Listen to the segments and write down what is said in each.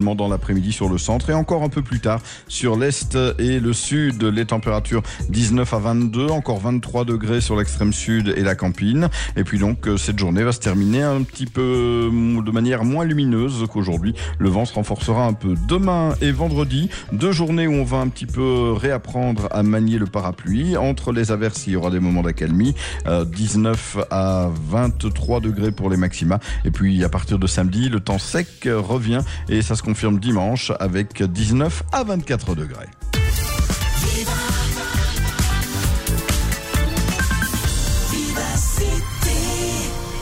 dans l'après-midi sur le centre et encore un peu plus tard sur l'est et le sud. Les températures 19 à 22, encore 23 degrés sur l'extrême sud et la campine. Et puis donc euh, cette journée va se terminer un petit peu euh, de manière moins lumineuse qu'aujourd'hui. Le vent se renforcera un peu demain et vendredi. Deux journées où on va un petit peu réapprendre à manier le parapluie. Entre les averses, il y aura des moments d'accalmie. 19 euh, à 23 degrés pour les maxima. Et puis à partir de samedi, le temps sec revient et ça se confirme dimanche avec 19 à 24 degrés.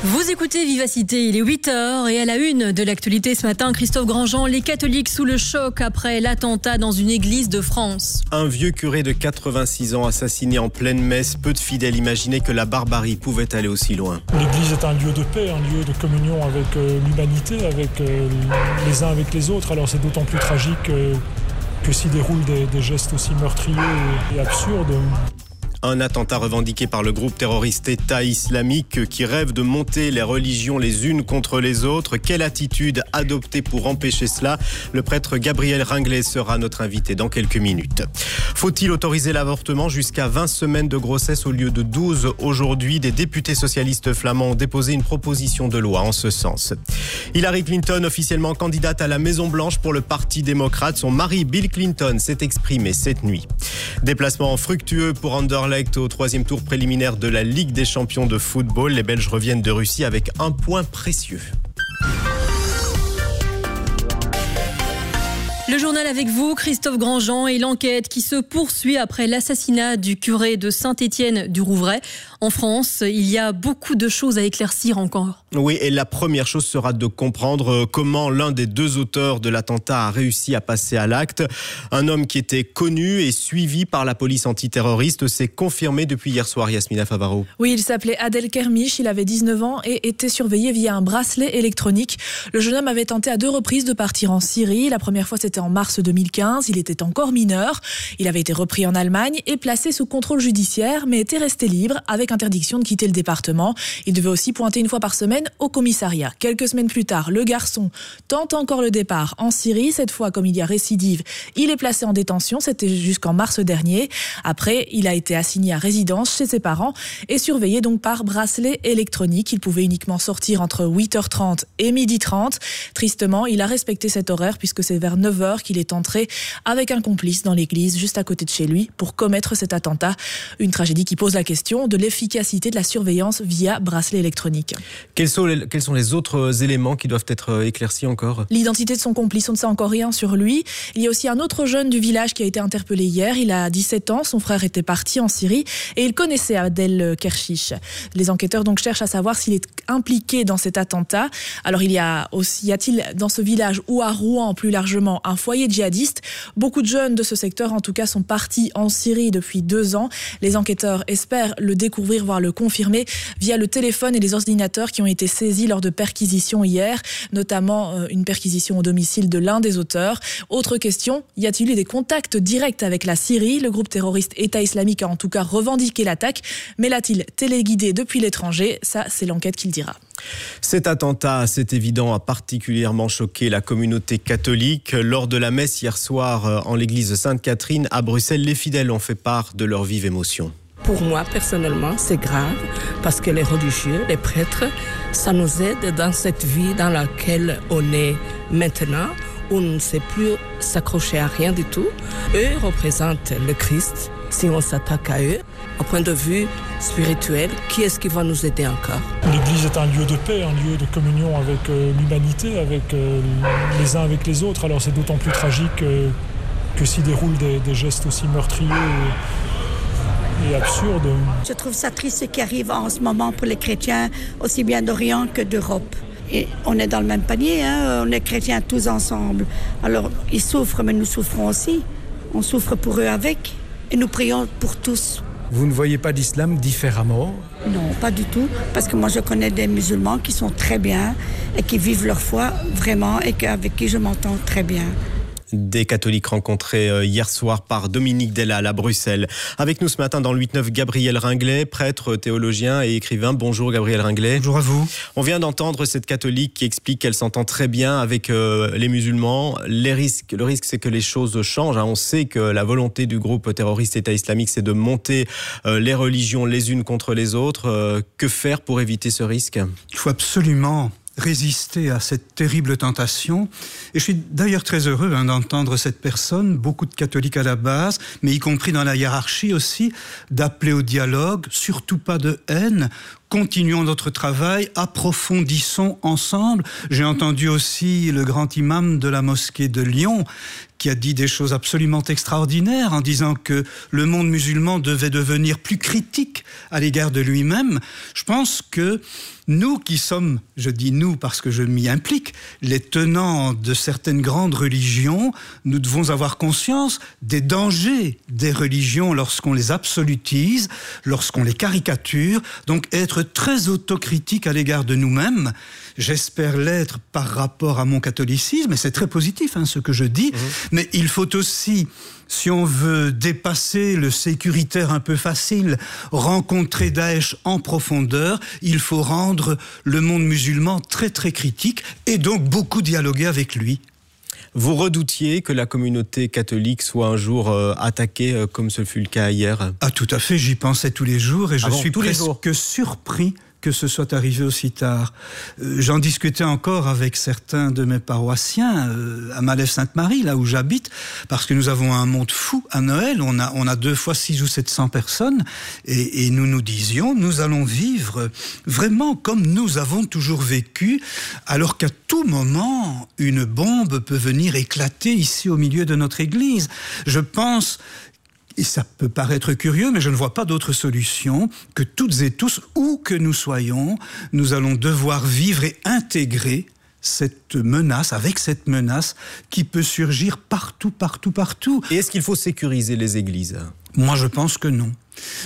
Vous écoutez Vivacité, il est 8h et à la une de l'actualité ce matin, Christophe Grandjean, les catholiques sous le choc après l'attentat dans une église de France. Un vieux curé de 86 ans assassiné en pleine messe, peu de fidèles imaginaient que la barbarie pouvait aller aussi loin. L'église est un lieu de paix, un lieu de communion avec euh, l'humanité, avec euh, les uns avec les autres, alors c'est d'autant plus tragique euh, que s'y déroulent des, gestes aussi meurtriers et absurdes. Un attentat revendiqué par le groupe terroriste État islamique qui rêve de monter les religions les unes contre les autres. Quelle attitude adopter pour empêcher cela? Le prêtre Gabriel Ringlet sera notre invité dans quelques minutes. Faut-il autoriser l'avortement jusqu'à 20 semaines de grossesse au lieu de 12 aujourd'hui Des députés socialistes flamands ont déposé une proposition de loi en ce sens. Hillary Clinton, officiellement candidate à la Maison-Blanche pour le Parti démocrate, son mari Bill Clinton s'est exprimé cette nuit. Déplacement fructueux pour Anderlecht au troisième tour préliminaire de la Ligue des champions de football. Les Belges reviennent de Russie avec un point précieux. Le journal avec vous, Christophe Grandjean, et l'enquête qui se poursuit après l'assassinat du curé de Saint-Étienne du Rouvray. En France, il y a beaucoup de choses à éclaircir encore. Oui, et la première chose sera de comprendre euh, comment l'un des deux auteurs de l'attentat a réussi à passer à l'acte. Un homme qui était connu et suivi par la police antiterroriste s'est confirmé depuis hier soir, Yasmina Favaro. Oui, il s'appelait Adel Kermiche, il avait 19 ans et était surveillé via un bracelet électronique. Le jeune homme avait tenté à deux reprises de partir en Syrie. La première fois, c'était en mars 2015. Il était encore mineur. Il avait été repris en Allemagne et placé sous contrôle judiciaire, mais était resté libre avec interdiction de quitter le département. Il devait aussi pointer une fois par semaine au commissariat. Quelques semaines plus tard, le garçon tente encore le départ en Syrie. Cette fois, comme il y a récidive, il est placé en détention. C'était jusqu'en mars dernier. Après, il a été assigné à résidence chez ses parents et surveillé donc par bracelet électronique. Il pouvait uniquement sortir entre 8h30 et 12h30. Tristement, il a respecté cet horaire puisque c'est vers 9h qu'il est entré avec un complice dans l'église juste à côté de chez lui pour commettre cet attentat. Une tragédie qui pose la question de l'efficacité de la surveillance via bracelet électronique. Quels sont, les, quels sont les autres éléments qui doivent être euh, éclaircis encore? L'identité de son complice, on ne sait encore rien sur lui. Il y a aussi un autre jeune du village qui a été interpellé hier. Il a 17 ans, son frère était parti en Syrie et il connaissait Adel Kershish. Les enquêteurs donc cherchent à savoir s'il est impliqué dans cet attentat. Alors il y a aussi, y a-t-il dans ce village ou à Rouen plus largement un foyer djihadiste? Beaucoup de jeunes de ce secteur en tout cas sont partis en Syrie depuis deux ans. Les enquêteurs espèrent le découvrir, voire le confirmer via le téléphone et les ordinateurs qui ont été saisis lors de perquisitions hier, notamment euh, une perquisition au domicile de l'un des auteurs. Autre question, y a-t-il eu des contacts directs avec la Syrie? Le groupe terroriste État islamique a en tout cas revendiqué l'attaque, mais l'a-t-il téléguidé depuis l'étranger? Ça, c'est l'enquête qu'il dira. Cet attentat, c'est évident, a particulièrement choqué la communauté catholique. Lors de la messe hier soir euh, en l'église Sainte-Catherine à Bruxelles, les fidèles ont fait part de leur vive émotion. Pour moi, personnellement, c'est grave parce que les religieux, les prêtres, ça nous aide dans cette vie dans laquelle on est maintenant, où on ne sait plus s'accrocher à rien du tout. Eux représentent le Christ. Si on s'attaque à eux, au point de vue spirituel, qui est-ce qui va nous aider encore? L'Église est un lieu de paix, un lieu de communion avec euh, l'humanité, avec euh, les uns avec les autres. Alors c'est d'autant plus tragique euh, que s'y déroulent des, gestes aussi meurtriers Je trouve ça triste ce qui arrive en ce moment pour les chrétiens, aussi bien d'Orient que d'Europe. Et on est dans le même panier, hein, on est chrétiens tous ensemble. Alors ils souffrent, mais nous souffrons aussi. On souffre pour eux avec. Et nous prions pour tous. Vous ne voyez pas d'islam différemment? Non, pas du tout. Parce que moi, je connais des musulmans qui sont très bien et qui vivent leur foi vraiment et avec qui je m'entends très bien. Des catholiques rencontrés euh, hier soir par Dominique Delal à Bruxelles. Avec nous ce matin dans le 8-9, Gabriel Ringlet, prêtre, théologien et écrivain. Bonjour Gabriel Ringlet. Bonjour à vous. On vient d'entendre cette catholique qui explique qu'elle s'entend très bien avec euh, les musulmans. Les risques, le risque, c'est que les choses changent. Hein. On sait que la volonté du groupe terroriste État islamique, c'est de monter euh, les religions les unes contre les autres. que faire pour éviter ce risque? Il faut absolument résister à cette terrible tentation. Et je suis d'ailleurs très heureux hein, d'entendre cette personne, beaucoup de catholiques à la base, mais y compris dans la hiérarchie aussi, d'appeler au dialogue, surtout pas de haine, continuons notre travail, approfondissons ensemble. J'ai entendu aussi le grand imam de la mosquée de Lyon qui a dit des choses absolument extraordinaires en disant que le monde musulman devait devenir plus critique à l'égard de lui-même. Je pense que nous qui sommes, je dis nous parce que je m'y implique, les tenants de certaines grandes religions, nous devons avoir conscience des dangers des religions lorsqu'on les absolutise, lorsqu'on les caricature, donc être très autocritique à l'égard de nous-mêmes. J'espère l'être par rapport à mon catholicisme, et c'est très positif hein, ce que je dis, mmh. Mais il faut aussi si on veut dépasser le sécuritaire un peu facile, rencontrer Daesh en profondeur, il faut rendre le monde musulman très très critique et donc beaucoup dialoguer avec lui. Vous redoutiez que la communauté catholique soit un jour euh, attaquée euh, comme ce fut le cas hier? Ah tout à fait, j'y pensais tous les jours et je ah suis presque surpris que ce soit arrivé aussi tard. Euh, j'en discutais encore avec certains de mes paroissiens euh, à Malève-Sainte-Marie, là où j'habite, parce que nous avons un monde fou à Noël. On a, on a deux fois six ou 700 personnes et, et nous nous disions, nous allons vivre vraiment comme nous avons toujours vécu, alors qu'à tout moment, une bombe peut venir éclater ici au milieu de notre église. Je pense et ça peut paraître curieux, mais je ne vois pas d'autre solution que toutes et tous, où que nous soyons, nous allons devoir vivre et intégrer cette menace, avec cette menace qui peut surgir partout, partout, partout. Et est-ce qu'il faut sécuriser les églises? Moi, je pense que non.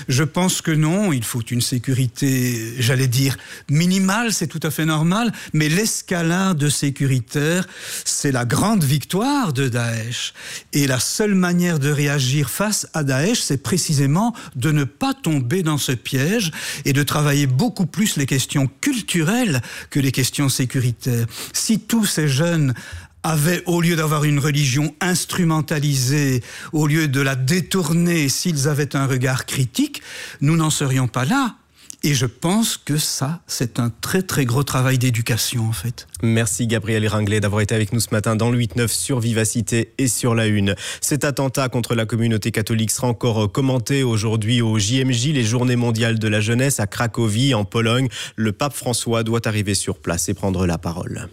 Je pense que non, il faut une sécurité, j'allais dire, minimale, c'est tout à fait normal, mais l'escalade sécuritaire, c'est la grande victoire de Daesh. Et la seule manière de réagir face à Daesh, c'est précisément de ne pas tomber dans ce piège et de travailler beaucoup plus les questions culturelles que les questions sécuritaires. Si tous ces jeunes avaient, au lieu d'avoir une religion instrumentalisée, au lieu de la détourner, s'ils avaient un regard critique, nous n'en serions pas là. Et je pense que ça, c'est un très très gros travail d'éducation en fait. Merci Gabriel Ringlet d'avoir été avec nous ce matin dans le 8-9 sur Vivacité et sur la Une. Cet attentat contre la communauté catholique sera encore commenté aujourd'hui au JMJ, les Journées mondiales de la jeunesse à Cracovie en Pologne. Le pape François doit arriver sur place et prendre la parole.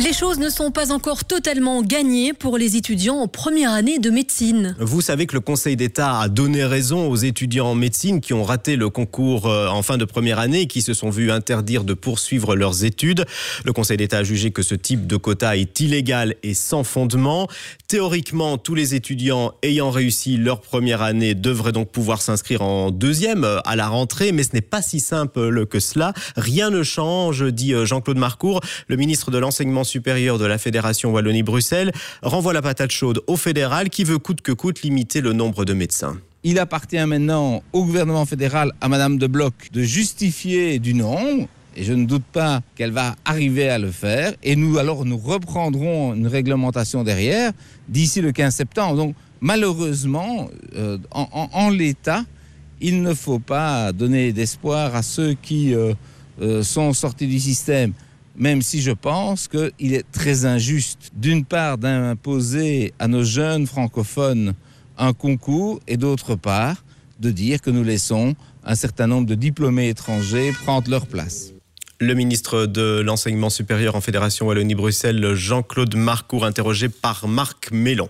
Les choses ne sont pas encore totalement gagnées pour les étudiants en première année de médecine. Vous savez que le Conseil d'État a donné raison aux étudiants en médecine qui ont raté le concours euh, en fin de première année et qui se sont vus interdire de poursuivre leurs études. Le Conseil d'État a jugé que ce type de quota est illégal et sans fondement. Théoriquement, tous les étudiants ayant réussi leur première année devraient donc pouvoir s'inscrire en deuxième euh, à la rentrée, mais ce n'est pas si simple que cela. Rien ne change, dit euh, Jean-Claude Marcourt, le ministre de l'Enseignement supérieur de la Fédération Wallonie-Bruxelles renvoie la patate chaude au fédéral qui veut coûte que coûte limiter le nombre de médecins. Il appartient maintenant au gouvernement fédéral, à Madame de Bloch, de justifier du nombre. Et je ne doute pas qu'elle va arriver à le faire. Et nous, alors, nous reprendrons une réglementation derrière d'ici le 15 septembre. Donc, malheureusement, euh, en, l'état, il ne faut pas donner d'espoir à ceux qui euh, euh, sont sortis du système même si je pense qu'il est très injuste, d'une part, d'imposer à nos jeunes francophones un concours et d'autre part, de dire que nous laissons un certain nombre de diplômés étrangers prendre leur place. Le ministre de l'Enseignement supérieur en Fédération Wallonie-Bruxelles, Jean-Claude Marcourt, interrogé par Marc Mélon.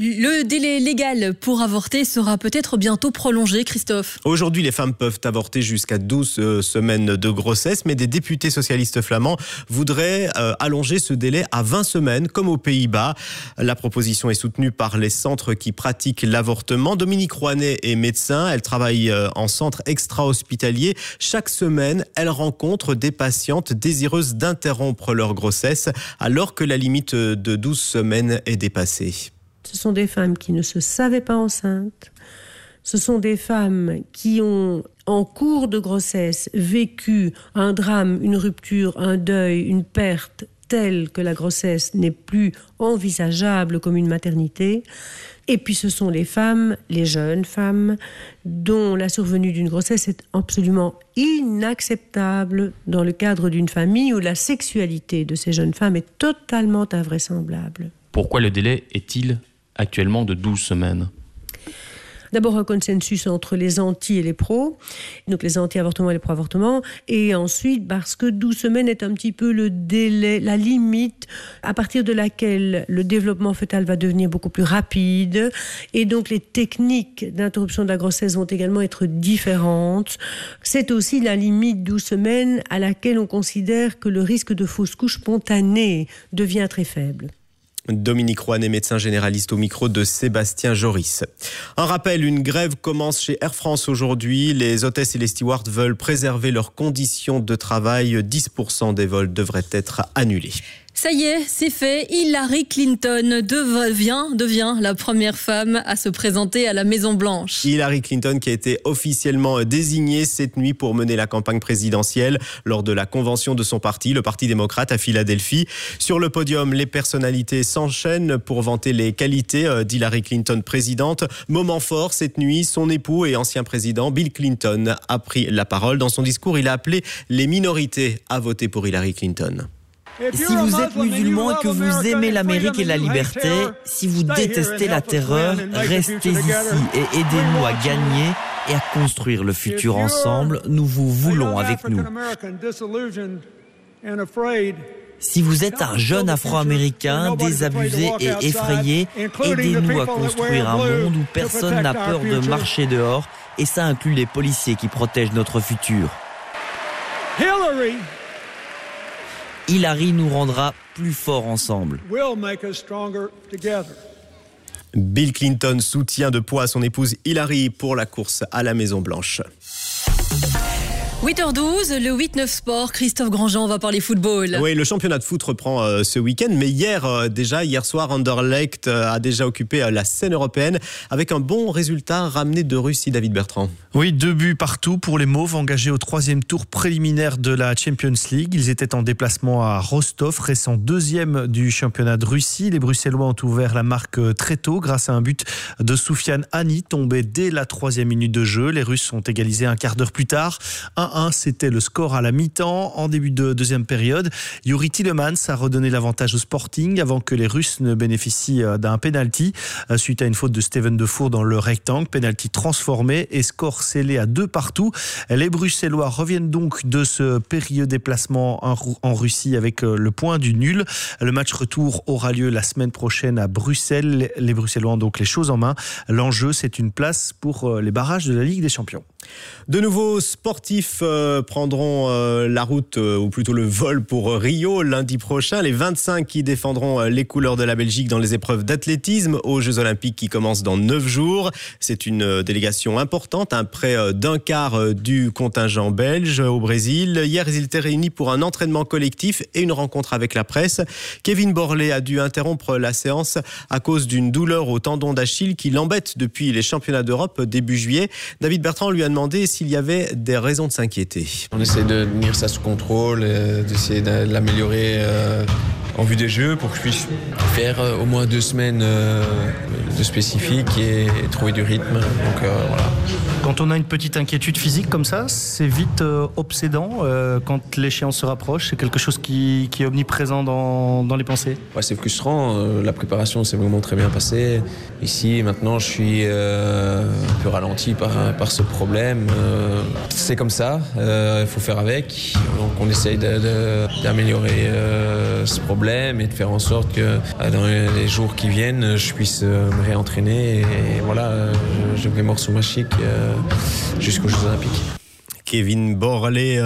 Le délai légal pour avorter sera peut-être bientôt prolongé, Christophe. Aujourd'hui, les femmes peuvent avorter jusqu'à 12 euh, semaines de grossesse, mais des députés socialistes flamands voudraient euh, allonger ce délai à 20 semaines, comme aux Pays-Bas. La proposition est soutenue par les centres qui pratiquent l'avortement. Dominique Rouanet est médecin. Elle travaille euh, en centre extra-hospitalier. Chaque semaine, elle rencontre des patientes désireuses d'interrompre leur grossesse alors que la limite de 12 semaines est dépassée. Ce sont des femmes qui ne se savaient pas enceintes. Ce sont des femmes qui ont, en cours de grossesse, vécu un drame, une rupture, un deuil, une perte telle que la grossesse n'est plus envisageable comme une maternité. Et puis ce sont les femmes, les jeunes femmes, dont la survenue d'une grossesse est absolument inacceptable dans le cadre d'une famille où la sexualité de ces jeunes femmes est totalement invraisemblable. Pourquoi le délai est-il actuellement de 12 semaines D'abord un consensus entre les anti et les pros, donc les anti-avortements et les pro-avortements, et ensuite parce que 12 semaines est un petit peu le délai, la limite à partir de laquelle le développement fœtal va devenir beaucoup plus rapide, et donc les techniques d'interruption de la grossesse vont également être différentes. C'est aussi la limite 12 semaines à laquelle on considère que le risque de fausse couche spontanée devient très faible. Dominique Rouanet, médecin généraliste au micro de Sébastien Joris. Un rappel, une grève commence chez Air France aujourd'hui. Les hôtesses et les stewards veulent préserver leurs conditions de travail. 10% des vols devraient être annulés. Ça y est, c'est fait. Hillary Clinton devient, devient la première femme à se présenter à la Maison Blanche. Hillary Clinton qui a été officiellement désignée cette nuit pour mener la campagne présidentielle lors de la convention de son parti, le Parti démocrate à Philadelphie. Sur le podium, les personnalités s'enchaînent pour vanter les qualités euh, d'Hillary Clinton présidente. Moment fort cette nuit, son époux et ancien président Bill Clinton a pris la parole. Dans son discours, il a appelé les minorités à voter pour Hillary Clinton. Si vous êtes musulman et que vous aimez l'Amérique et la liberté, si vous détestez la terreur, restez ici et aidez-nous à gagner et à construire le futur ensemble. Nous vous voulons avec nous. Si vous êtes un jeune Afro-Américain désabusé et effrayé, aidez-nous à construire un monde où personne n'a peur de marcher dehors, et ça inclut les policiers qui protègent notre futur. Hillary nous rendra plus forts ensemble. Bill Clinton soutient de poids son épouse Hillary pour la course à la Maison Blanche. 8h12, le 8-9 Sport, Christophe Grandjean, on va parler football. Oui, le championnat de foot reprend euh, ce week-end, mais hier euh, déjà, hier soir, Anderlecht euh, a déjà occupé la scène européenne avec un bon résultat ramené de Russie, David Bertrand. Oui, deux buts partout pour les Mauves engagés au troisième tour préliminaire de la Champions League. Ils étaient en déplacement à Rostov, récent deuxième du championnat de Russie. Les Bruxellois ont ouvert la marque très tôt grâce à un but de Soufiane Ani tombé dès la troisième minute de jeu. Les Russes ont égalisé un quart d'heure plus tard. 1-1, c'était le score à la mi-temps. En début de deuxième période, Yuri Tillemans a redonné l'avantage au Sporting avant que les Russes ne bénéficient euh, d'un penalty euh, suite à une faute de Steven Defour dans le rectangle. Penalty transformé et score scellé à deux partout. Les Bruxellois reviennent donc de ce périlleux déplacement en Russie avec euh, le point du nul. Le match retour aura lieu la semaine prochaine à Bruxelles. Les Bruxellois ont donc les choses en main. L'enjeu, c'est une place pour les barrages de la Ligue des Champions. De nouveaux sportifs euh, prendront euh, la route, euh, ou plutôt le vol pour Rio lundi prochain. Les 25 qui défendront les couleurs de la Belgique dans les épreuves d'athlétisme aux Jeux Olympiques qui commencent dans 9 jours. C'est une délégation importante, près d'un quart du contingent belge au Brésil. Hier, ils étaient réunis pour un entraînement collectif et une rencontre avec la presse. Kevin Borlé a dû interrompre la séance à cause d'une douleur au tendon d'Achille qui l'embête depuis les championnats d'Europe début juillet. David Bertrand lui a demandé s'il y avait des raisons de s'inquiéter. On essaie de tenir ça sous contrôle, euh, d'essayer de l'améliorer euh, en vue des jeux pour que je puisse faire euh, au moins deux semaines de spécifique et, trouver du rythme. Donc voilà. Quand on a une petite inquiétude physique comme ça, c'est vite euh, obsédant euh, quand l'échéance se rapproche. C'est quelque chose qui, qui est omniprésent dans, dans les pensées. Ouais, c'est frustrant. euh, la préparation s'est vraiment très bien passée. Ici, maintenant, je suis euh, un peu ralenti par, par ce problème. Euh, c'est comme ça. euh, Il faut faire avec. Donc, on essaye d'améliorer euh, ce problème et de faire en sorte que euh, dans les jours qui viennent, je puisse euh, me réentraîner. Et voilà, euh, je, vais morceau machique euh, jusqu'aux Jeux Olympiques. Kevin Borlé,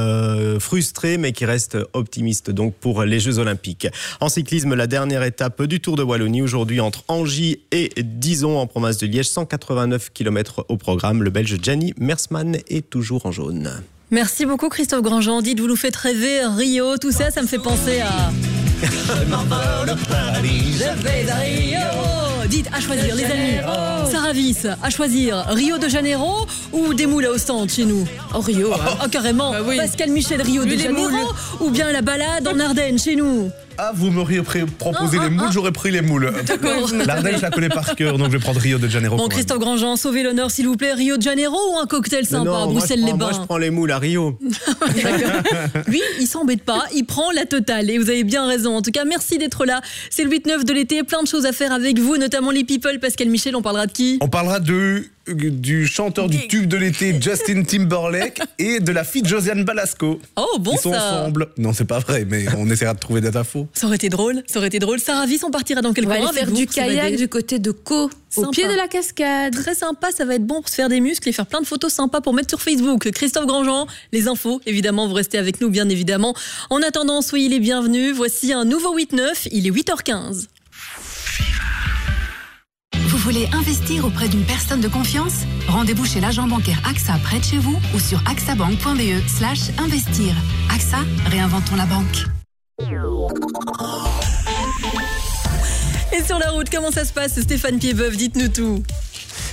frustré, mais qui reste optimiste donc pour les Jeux Olympiques. En cyclisme, la dernière étape du Tour de Wallonie aujourd'hui entre Angy et Dison en province de Liège. 189 km au programme. Le Belge Gianni Mersman est toujours en jaune. Merci beaucoup Christophe Grandjean. Dites, vous nous faites rêver Rio, tout ça, ça me fait penser à... Je vais à Rio. Dites, à choisir les amis. Sarah Viss, à choisir Rio de Janeiro ou des moules à Ostende chez nous? Oh, Rio. Oh, carrément. Pascal Michel Rio Lui, de Janeiro ou bien la balade en Ardennes chez nous? Ah, vous m'auriez proposé Ah, les ah, moules, ah. j'aurais pris les moules. D'accord. L'Ardèche, je la connais par cœur, donc je vais prendre Rio de Janeiro. Bon. Christophe Grandjean, sauvez l'honneur s'il vous plaît. Rio de Janeiro ou un cocktail sympa Non, à Bruxelles-les-Bains prends- Moi, je prends les moules à Rio. Lui, il s'embête pas, il prend la totale. Et vous avez bien raison. En tout cas, merci d'être là. C'est le 8-9 de l'été, plein de choses à faire avec vous, notamment les people. Pascal Michel, on parlera de qui? On parlera de, du chanteur du tube de l'été, Justin Timberlake, et de la fille de Josiane Balasco. Oh, bon Ils sont ça. ensemble. Non, c'est pas vrai, mais on essaiera de trouver des infos. Ça aurait été drôle, ça aurait été drôle. Sarah Viss, on partira dans quelques On va mois aller faire avec du kayak du côté de Co, au Sympa. pied de la cascade. Très sympa, ça va être bon pour se faire des muscles et faire plein de photos sympas pour mettre sur Facebook. Christophe Grandjean, les infos, évidemment, vous restez avec nous, bien évidemment. En attendant, soyez les bienvenus. Voici un nouveau 8-9, il est 8h15. Vous voulez investir auprès d'une personne de confiance? Rendez-vous chez l'agent bancaire AXA près de chez vous ou sur axabank.be slash investir. AXA, réinventons la banque. Et sur la route, comment ça se passe, Stéphane Piedboeuf Dites-nous tout.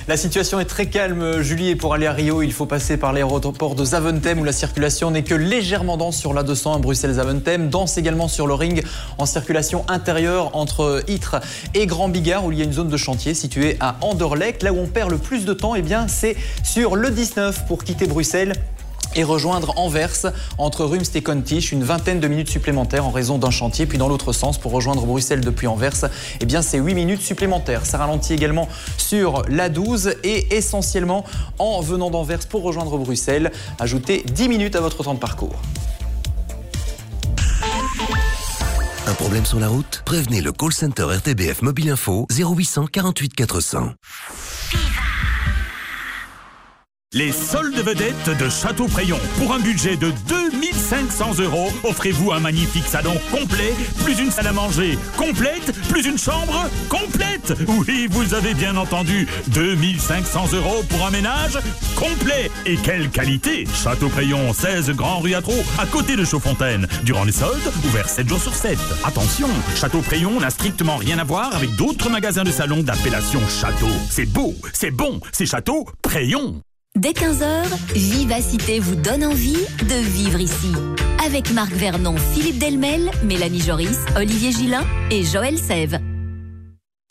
La situation est très calme, Julie, et pour aller à Rio, il faut passer par l'aéroport de Zaventem où la circulation n'est que légèrement dense sur la 200 à Bruxelles-Zaventem, dense également sur le ring en circulation intérieure entre Ytre et Grand Bigard où il y a une zone de chantier située à Anderlecht. Là où on perd le plus de temps, eh bien, c'est sur le 19 pour quitter Bruxelles et rejoindre Anvers entre Rumst et Contisch, une vingtaine de minutes supplémentaires en raison d'un chantier. Puis dans l'autre sens, pour rejoindre Bruxelles depuis Anvers, eh bien c'est 8 minutes supplémentaires. Ça ralentit également sur la 12 et essentiellement en venant d'Anvers pour rejoindre Bruxelles. Ajoutez 10 minutes à votre temps de parcours. Un problème sur la route? Prévenez le call center RTBF Mobile Info 0800 48 400. Les soldes vedettes de Château Préyon. Pour un budget de 2500 euros, offrez-vous un magnifique salon complet, plus une salle à manger complète, plus une chambre complète. Oui, vous avez bien entendu, 2500 euros pour un ménage complet. Et quelle qualité Château Préyon, 16 Grand Rue à Trot, à côté de Chaudfontaine. Durant les soldes, ouvert 7 jours sur 7. Attention, Château Préyon n'a strictement rien à voir avec d'autres magasins de salon d'appellation Château. C'est beau, c'est bon, c'est Château Préyon. Dès 15h, Vivacité vous donne envie de vivre ici. Avec Marc Vernon, Philippe Delmel, Mélanie Joris, Olivier Gillin et Joël Sève.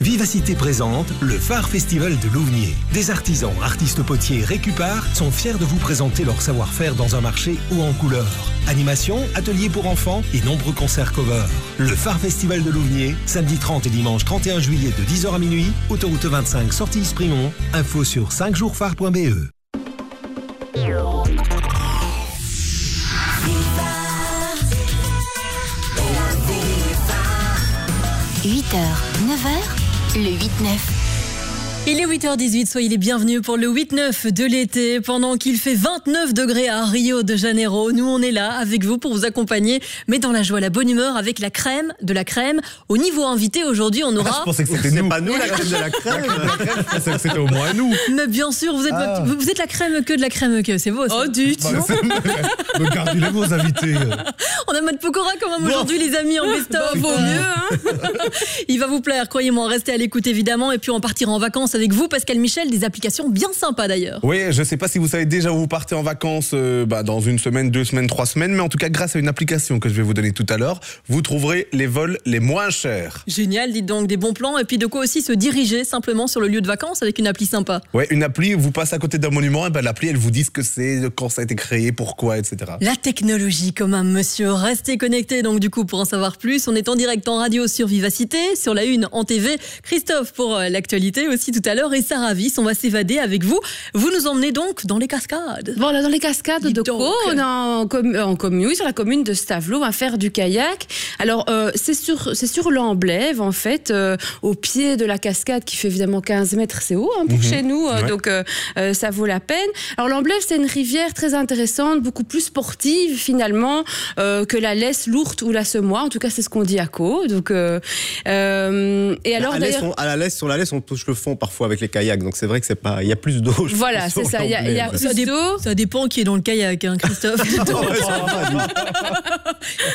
Vivacité présente le Phare Festival de Louvnier. Des artisans, artistes potiers, récupars sont fiers de vous présenter leur savoir-faire dans un marché haut en couleur. Animation, ateliers pour enfants et nombreux concerts cover. Le Phare Festival de Louvnier, samedi 30 et dimanche 31 juillet de 10h à minuit, autoroute 25 sortie Sprimont. Info sur 5jours-phare.be. 8h, 9h, le 8-9. Il est 8h18, soyez les bienvenus pour le 8-9 de l'été. Pendant qu'il fait 29 degrés à Rio de Janeiro, nous on est là avec vous pour vous accompagner, mais dans la joie, la bonne humeur, avec la crème, de la crème. Au niveau invité, aujourd'hui, on aura... Ah, je pensais que c'était nous. pas nous, la crème de la crème. Je pensais que c'était au moins nous. Mais bien sûr, vous êtes, Ah. vous vous êtes la crème que de la crème que, c'est beau ça. Oh, du Bah, Me gardez-les vos invités. On a mode Pokora quand même aujourd'hui, les amis, en best-of. Bah, vaut mieux, hein. Il va vous plaire, croyez-moi. Restez à l'écoute, évidemment. Et puis, on partira en vacances avec vous, Pascal Michel, des applications bien sympas d'ailleurs. Oui, je sais pas si vous savez déjà où vous partez en vacances euh, bah, dans une semaine, deux semaines, trois semaines, mais en tout cas, grâce à une application que je vais vous donner tout à l'heure, vous trouverez les vols les moins chers. Génial, dites donc, des bons plans et puis de quoi aussi se diriger simplement sur le lieu de vacances avec une appli sympa. Ouais, une appli, vous passez à côté d'un monument, et ben l'appli, elle vous dit ce que c'est, quand ça a été créé, pourquoi, etc. La technologie comme un monsieur. Restez connectés donc du coup pour en savoir plus. On est en direct en radio sur Vivacité, sur la une en TV. Christophe pour euh, l'actualité aussi tout à l'heure et Sarah Viss, on va s'évader avec vous. Vous nous emmenez donc dans les cascades. Voilà, dans les cascades de on est en, com- en commune, sur la commune de Stavelot, à faire du kayak. Alors, euh, c'est sur, c'est sur l'Amblève, en fait, euh, au pied de la cascade qui fait évidemment 15 mètres, c'est haut hein, pour Mhm. chez nous, euh, Ouais. donc euh, euh, ça vaut la peine. Alors, l'Amblève, c'est une rivière très intéressante, beaucoup plus sportive finalement euh, que la Lesse, l'Ourthe ou la Semois. En tout cas, c'est ce qu'on dit à Caux. Donc, euh, euh, et alors, à, la laisse, d'ailleurs. on- à la laisse, sur la laisse, on touche le fond parfois avec les kayaks, donc c'est vrai que c'est pas, il y a plus d'eau. Voilà, c'est ça, il y a- il y a. Ça, dé- ça dépend qui est dans le kayak, hein, Christophe.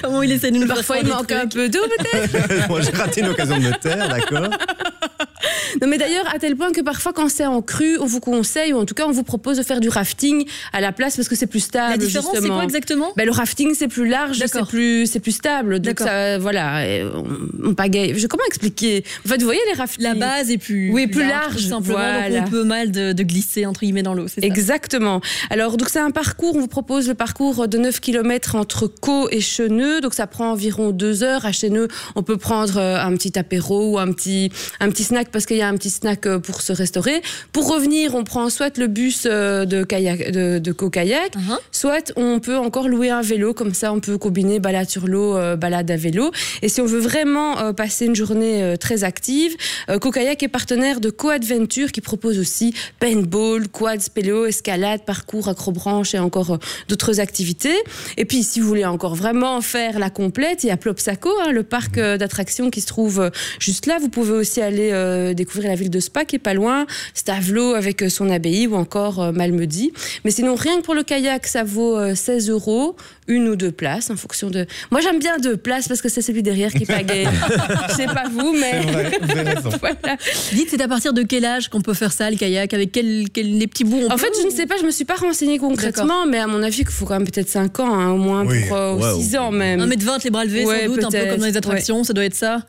Comment il essaie de nous Parfois, il manque un peu d'eau, peut-être. Moi, j'ai raté une occasion de me taire, d'accord Non, mais d'ailleurs, à tel point que parfois, quand c'est en crue, on vous conseille, ou en tout cas, on vous propose de faire du rafting à la place parce que c'est plus stable. La différence, c'est quoi exactement? Ben, Le rafting, c'est plus large, c'est plus, c'est plus stable. Donc, ça, voilà, on, on pagaille. Je, comment expliquer? En fait, vous voyez les raftings? La base est plus, Oui, plus large, tout simplement, voilà. donc on peut mal de, de glisser entre guillemets dans l'eau. Exactement. Alors, donc c'est un parcours, on vous propose le parcours de 9 km entre Caux et Cheneux, donc ça prend environ deux heures. À Cheneux, on peut prendre euh, un petit apéro ou un petit, un petit snack parce qu'il y a un petit snack euh, pour se restaurer. Pour revenir, on prend soit le bus euh, de, kayak, de, de Caux-Kayak, Uh-huh. soit on peut encore louer un vélo, comme ça on peut combiner balade sur l'eau, euh, balade à vélo. Et si on veut vraiment passer une journée très active, Caux-Kayak est partenaire de Co-Adventure qui propose aussi paintball, quad, spéléo, escalade, parcours, acrobranche et encore d'autres activités. Et puis si vous voulez encore vraiment faire la complète, il y a Plopsaco, hein, le parc d'attractions qui se trouve juste là. Vous pouvez aussi aller euh, découvrir la ville de Spa qui est pas loin, Stavelot avec euh, son abbaye ou encore euh, Malmedy. Mais sinon, rien que pour le kayak, ça vaut euh, 16 euros, une ou deux places en fonction de. Moi, j'aime bien deux places parce que c'est celui derrière qui pagaie. Je sais pas vous, mais. voilà. Dites, c'est à partir de quel âge qu'on peut faire ça, le kayak? Avec quel, quel- les petits bouts on En peut fait, je ne sais pas, je me suis pas renseignée concrètement, mais à mon avis, qu'il faut quand même peut-être 5 ans, hein, au moins Oui. pour euh, Ouais, 6 ans même. 1m20 les bras levés, Ouais, sans doute, un peu comme dans les ouais. attractions, ça doit être ça.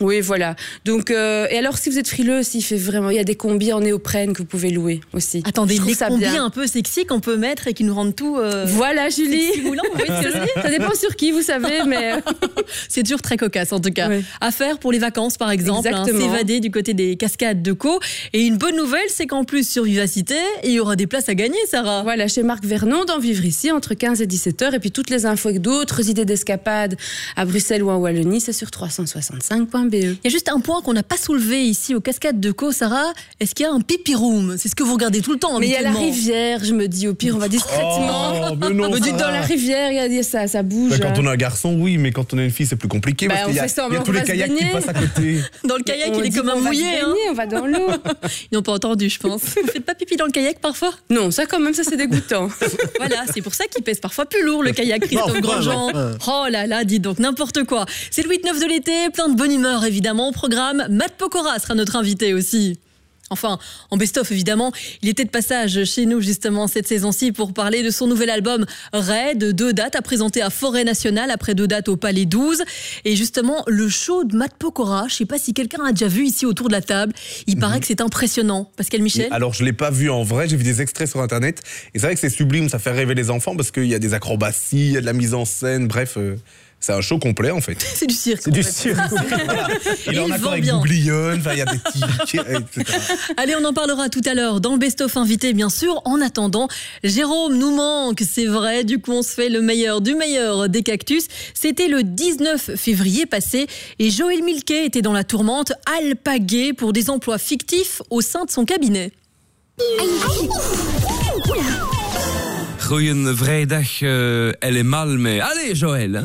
Oui, voilà. Donc, euh, et alors, si vous êtes frileux, s'il fait vraiment, il y a des combis en néoprène que vous pouvez louer aussi. Attendez, ça combis bien. un peu sexy qu'on peut mettre et qui nous rendent tout. euh, Voilà, Julie. moulant, dire Ça dépend sur qui, vous savez, mais. C'est toujours très cocasse en tout cas. À faire pour les vacances par exemple, hein, s'évader du côté des cascades de Caux. Et une bonne nouvelle, c'est qu'en plus sur Vivacité, il y aura des places à gagner, Sarah. Voilà, chez Marc Vernon, d'en vivre ici, entre 15 et 17 heures. Et puis toutes les infos et d'autres idées d'escapade à Bruxelles ou en Wallonie, c'est sur 365.be. Il y a juste un point qu'on n'a pas soulevé ici aux cascades de Caux, Sarah. Est-ce qu'il y a un pipi room? C'est ce que vous regardez tout le temps. Mais il y a la rivière, je me dis, au pire, on va discrètement. Oh, mais non, Me ça dans la rivière, il y a ça, ça bouge. Bah, quand on a un garçon, oui, mais quand on a une fille, c'est plus compliqué Bah, parce qu'il y on a, il y a tous les kayaks qui passent à côté. Dans le kayak, On il est dit comme un mouillé. hein. on va dans l'eau. Ils n'ont pas entendu, je pense. Vous faites pas pipi dans le kayak parfois? Non, ça quand même, ça c'est dégoûtant. Voilà, c'est pour ça qu'il pèse parfois plus lourd le kayak Christophe Grandjean. Oh là là, dites donc n'importe quoi. C'est le 8-9 de l'été, plein de bonne humeur évidemment au programme. Matt Pokora sera notre invité aussi. Enfin, en best-of évidemment, il était de passage chez nous justement cette saison-ci pour parler de son nouvel album Raid, deux dates à présenter à Forêt Nationale après deux dates au Palais 12 et justement le show de Matt Pokora, je sais pas si quelqu'un a déjà vu ici autour de la table, il paraît que c'est impressionnant. Pascal Michel Alors, je l'ai pas vu en vrai, j'ai vu des extraits sur internet. Et c'est vrai que c'est sublime, ça fait rêver les enfants parce qu'il y a des acrobaties, il y a de la mise en scène, bref, euh, c'est un show complet en fait. C'est du cirque. C'est du cirque. Il en vend avec enfin, il y a des tics, etc. Allez, on en parlera tout à l'heure dans le best-of invité, bien sûr. En attendant, Jérôme nous manque, c'est vrai. Du coup, on se fait le meilleur du meilleur des cactus. C'était le 19 février passé et Joël Milquet était dans la tourmente, alpagué pour des emplois fictifs au sein de son cabinet. Vrijdag, euh, elle est mal, mais allez Joël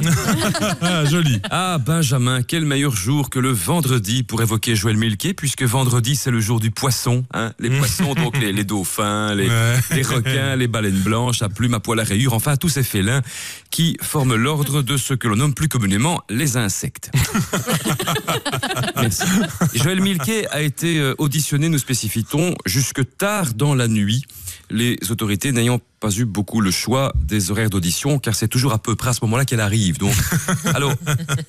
hein. Joli Ah Benjamin, quel meilleur jour que le vendredi pour évoquer Joël Milquet, puisque vendredi c'est le jour du poisson. Hein les poissons, donc les, les dauphins, les, Ouais. les requins, les baleines blanches, à plumes, à poil à rayures, enfin tous ces félins qui forment l'ordre de ce que l'on nomme plus communément les insectes. Merci. Joël Milquet a été euh, auditionné, nous spécifie-t-on, jusque tard dans la nuit, les autorités n'ayant pas eu beaucoup le choix des horaires d'audition, car c'est toujours à peu près à ce moment-là qu'elle arrive. Donc, alors,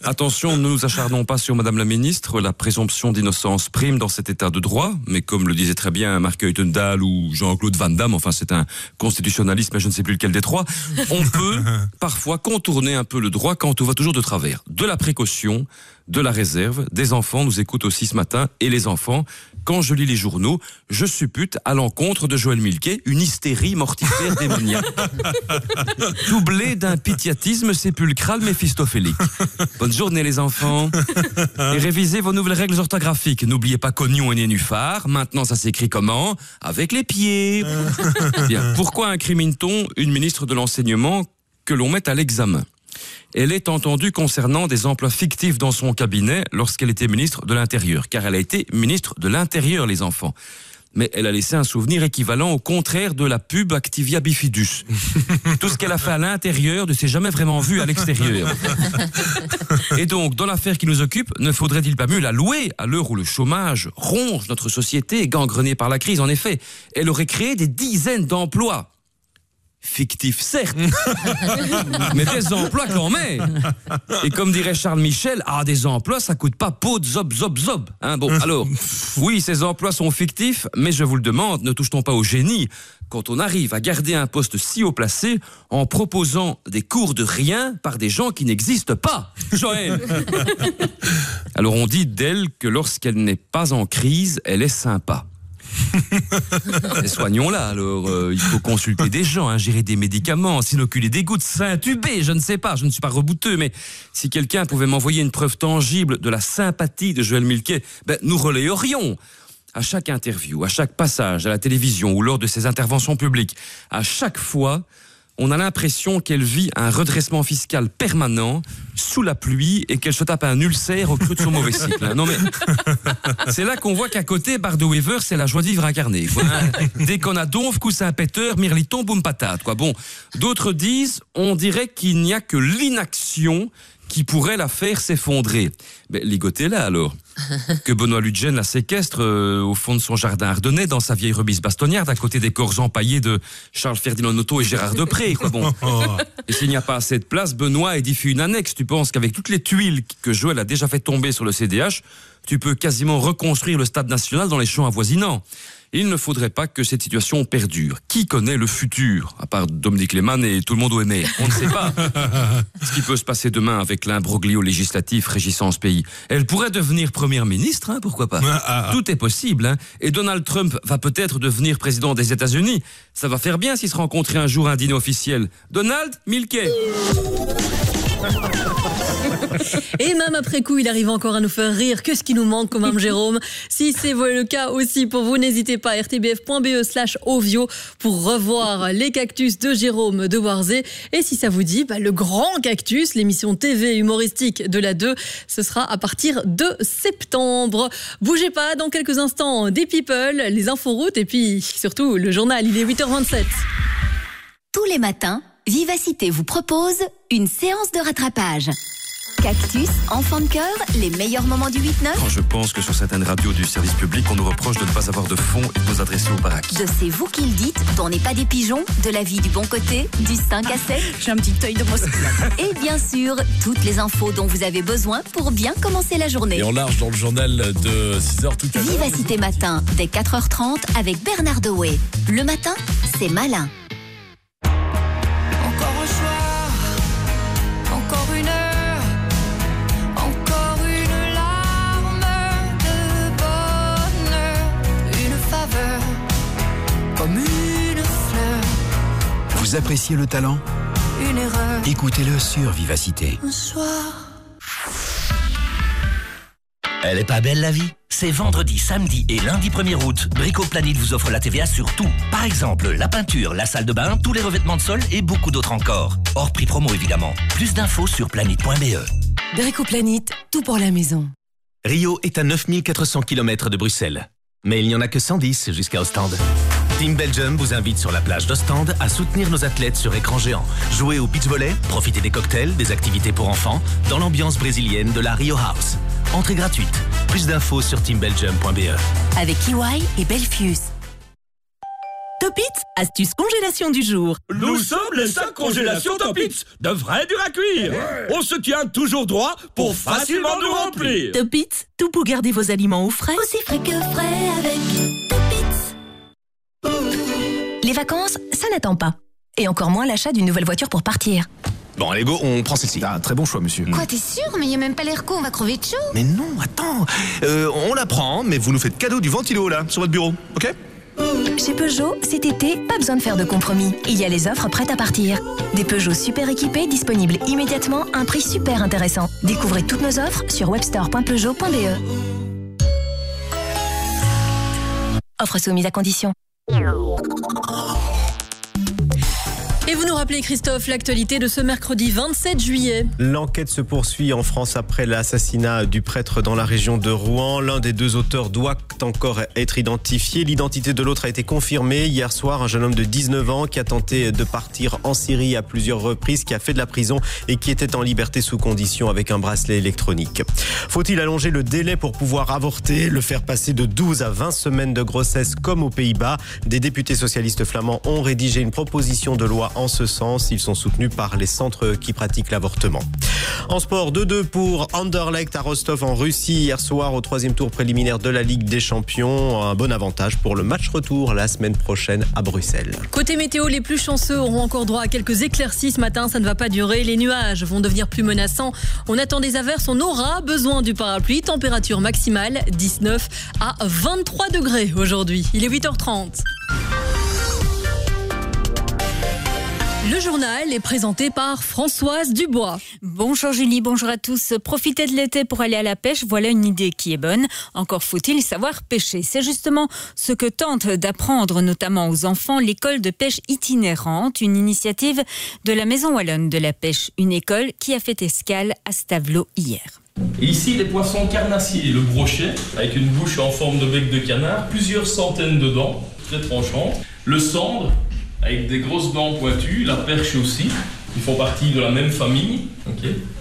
attention, ne nous acharnons pas sur Madame la Ministre, la présomption d'innocence prime dans cet état de droit, mais comme le disait très bien Marc Uytendal ou Jean-Claude Van Damme, enfin c'est un constitutionnaliste, mais je ne sais plus lequel des trois, on peut parfois contourner un peu le droit quand on va toujours de travers. De la précaution, de la réserve, des enfants nous écoutent aussi ce matin, et les enfants, quand je lis les journaux, je suppute à l'encontre de Joël Milquet une hystérie mortifère démoniaque, doublée d'un pitiatisme sépulcral méphistophélique. Bonne journée les enfants. Et révisez vos nouvelles règles orthographiques. N'oubliez pas cognon et nénuphar. Maintenant, ça s'écrit comment? Avec les pieds. Bien. Pourquoi incrimine-t-on une ministre de l'enseignement que l'on met à l'examen? Elle est entendue concernant des emplois fictifs dans son cabinet lorsqu'elle était ministre de l'Intérieur, car elle a été ministre de l'Intérieur, les enfants. Mais elle a laissé un souvenir équivalent au contraire de la pub Activia Bifidus. Tout ce qu'elle a fait à l'intérieur ne s'est jamais vraiment vu à l'extérieur. Et donc, dans l'affaire qui nous occupe, ne faudrait-il pas mieux la louer à l'heure où le chômage ronge notre société, gangrenée par la crise? En effet, elle aurait créé des dizaines d'emplois. Fictifs, certes, mais des emplois quand même. Et comme dirait Charles Michel, ah, des emplois, ça coûte pas peau de zob, zob, zob. Hein, bon, alors, oui, ces emplois sont fictifs, mais je vous le demande, ne touche-t-on pas au génie quand on arrive à garder un poste si haut placé en proposant des cours de rien par des gens qui n'existent pas? Joël Alors on dit d'elle que lorsqu'elle n'est pas en crise, elle est sympa. Soignons-la, alors euh, il faut consulter des gens, ingérer des médicaments, s'inoculer des gouttes, s'intuber, je ne sais pas, je ne suis pas rebouteux, mais si quelqu'un pouvait m'envoyer une preuve tangible de la sympathie de Joël Milquet, ben, nous relayerions. À chaque interview, à chaque passage à la télévision ou lors de ses interventions publiques, à chaque fois, on a l'impression qu'elle vit un redressement fiscal permanent sous la pluie et qu'elle se tape un ulcère au creux de son mauvais cycle. Non mais c'est là qu'on voit qu'à côté, Bardo Weaver, c'est la joie de vivre incarnée. Dès qu'on a donf, coussin péteur, mirliton, boum patate. Quoi. Bon, d'autres disent, on dirait qu'il n'y a que l'inaction qui pourrait la faire s'effondrer. Mais ligotez-la alors. Que Benoît Ludgen la séquestre euh, au fond de son jardin ardennais dans sa vieille remise bastonnière à côté des corps empaillés de Charles Ferdinand Noto et Gérard Depré. Quoi, bon. Et s'il n'y a pas assez de place, Benoît édifie une annexe. Tu penses qu'avec toutes les tuiles que Joël a déjà fait tomber sur le CDH, tu peux quasiment reconstruire le stade national dans les champs avoisinants. Il ne faudrait pas que cette situation perdure. Qui connaît le futur À part Dominique Lehmann et tout le monde au MR. On ne sait pas ce qui peut se passer demain avec l'imbroglio législatif régissant ce pays. Elle pourrait devenir première ministre, hein, pourquoi pas? Tout est possible. Hein. Et Donald Trump va peut-être devenir président des États-Unis. Ça va faire bien s'ils se rencontraient un jour à un dîner officiel. Donald Milquet. Et même après coup, il arrive encore à nous faire rire. Que ce qui nous manque, même, Jérôme? Si c'est le cas aussi pour vous, n'hésitez pas à rtbf.be slash ovio pour revoir les cactus de Jérôme de Warzé. Et si ça vous dit, bah, le grand cactus, l'émission TV humoristique de la 2, ce sera à partir de septembre. Bougez pas, dans quelques instants, des people, les inforoutes et puis surtout le journal. Il est 8h27. Tous les matins, Vivacité vous propose une séance de rattrapage. Cactus, enfant de cœur, les meilleurs moments du 8-9 Quand je pense que sur certaines radios du service public, on nous reproche de ne pas avoir de fond et de nous adresser aux baraques. de C'est vous qui le dites, dont n'est pas des pigeons, de la vie du bon côté, du 5 à 7. J'ai un petit œil de mosquée. Et bien sûr, toutes les infos dont vous avez besoin pour bien commencer la journée. Et en large dans le journal de 6h tout à l'heure. Vivacité matin, dès 4h30 avec Bernard Dewey. Le matin, c'est malin. Vous appréciez le talent une erreur. Écoutez-le sur Vivacité. Un soir, Elle est pas belle la vie? C'est vendredi, samedi et lundi 1er août. Bricoplanet vous offre la TVA sur tout. Par exemple, la peinture, la salle de bain, tous les revêtements de sol et beaucoup d'autres encore. Hors prix promo évidemment. Plus d'infos sur planète.be. Bricoplanet, tout pour la maison. Rio est à 9400 km de Bruxelles. Mais il n'y en a que 110 jusqu'à Ostende. Team Belgium vous invite sur la plage d'Ostende à soutenir nos athlètes sur écran géant. Jouez au beach volley, profitez des cocktails, des activités pour enfants, dans l'ambiance brésilienne de la Rio House. Entrée gratuite. Plus d'infos sur teambelgium.be. Avec EY et Belfius. Topit, astuce congélation du jour. Nous sommes les 5 congélations Topitz, de vrai dur à cuire. On se tient toujours droit pour facilement nous remplir. Topit, tout pour garder vos aliments au frais. Aussi frais que frais avec vacances, ça n'attend pas. Et encore moins l'achat d'une nouvelle voiture pour partir. Bon, allez, go, on prend celle-ci. Ah, très bon choix, monsieur. Quoi, t'es sûr Mais y a même pas l'air on va crever de chaud. Mais non, attends. Euh, on la prend, mais vous nous faites cadeau du ventilo, là, sur votre bureau, ok? Chez Peugeot, cet été, pas besoin de faire de compromis. Il y a les offres prêtes à partir. Des Peugeot super équipés disponibles immédiatement à un prix super intéressant. Découvrez toutes nos offres sur webstore.peugeot.be. Offre soumise à condition. Nous rappelez, Christophe, l'actualité de ce mercredi 27 juillet. L'enquête se poursuit en France après l'assassinat du prêtre dans la région de Rouen. L'un des deux auteurs doit encore être identifié. L'identité de l'autre a été confirmée hier soir. Un jeune homme de 19 ans qui a tenté de partir en Syrie à plusieurs reprises, qui a fait de la prison et qui était en liberté sous condition avec un bracelet électronique. Faut-il allonger le délai pour pouvoir avorter, le faire passer de 12 à 20 semaines de grossesse comme aux Pays-Bas? Des députés socialistes flamands ont rédigé une proposition de loi en ce sens. Ils sont soutenus par les centres qui pratiquent l'avortement. En sport, 2-2 pour Anderlecht à Rostov en Russie hier soir au troisième tour préliminaire de la Ligue des Champions. Un bon avantage pour le match retour la semaine prochaine à Bruxelles. Côté météo, les plus chanceux auront encore droit à quelques éclaircies ce matin. Ça ne va pas durer. Les nuages vont devenir plus menaçants. On attend des averses. On aura besoin du parapluie. Température maximale 19 à 23 degrés aujourd'hui. Il est 8h30. Le journal est présenté par Françoise Dubois. Bonjour Julie, bonjour à tous. Profiter de l'été pour aller à la pêche, voilà une idée qui est bonne. Encore faut-il savoir pêcher. C'est justement ce que tente d'apprendre notamment aux enfants l'école de pêche itinérante, une initiative de la Maison Wallonne de la pêche, une école qui a fait escale à Stavelot hier. Et ici, les poissons carnassiers, le brochet, avec une bouche en forme de bec de canard, plusieurs centaines de dents, très tranchantes. Le cendre, avec des grosses dents pointues, la perche aussi. Ils font partie de la même famille.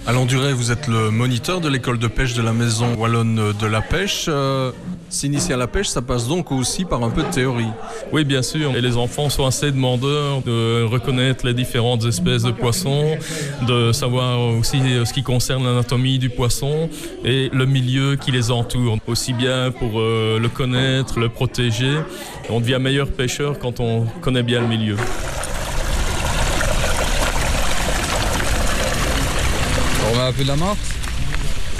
Alain Duret, vous êtes le moniteur de l'école de pêche de la Maison Wallonne de la Pêche. Euh, S'initier à la pêche, ça passe donc aussi par un peu de théorie. Oui, bien sûr. Et les enfants sont assez demandeurs de reconnaître les différentes espèces de poissons, de savoir aussi ce qui concerne l'anatomie du poisson et le milieu qui les entoure. Aussi bien pour euh, le connaître, le protéger. On devient meilleur pêcheur quand on connaît bien le milieu. Va appeler la marque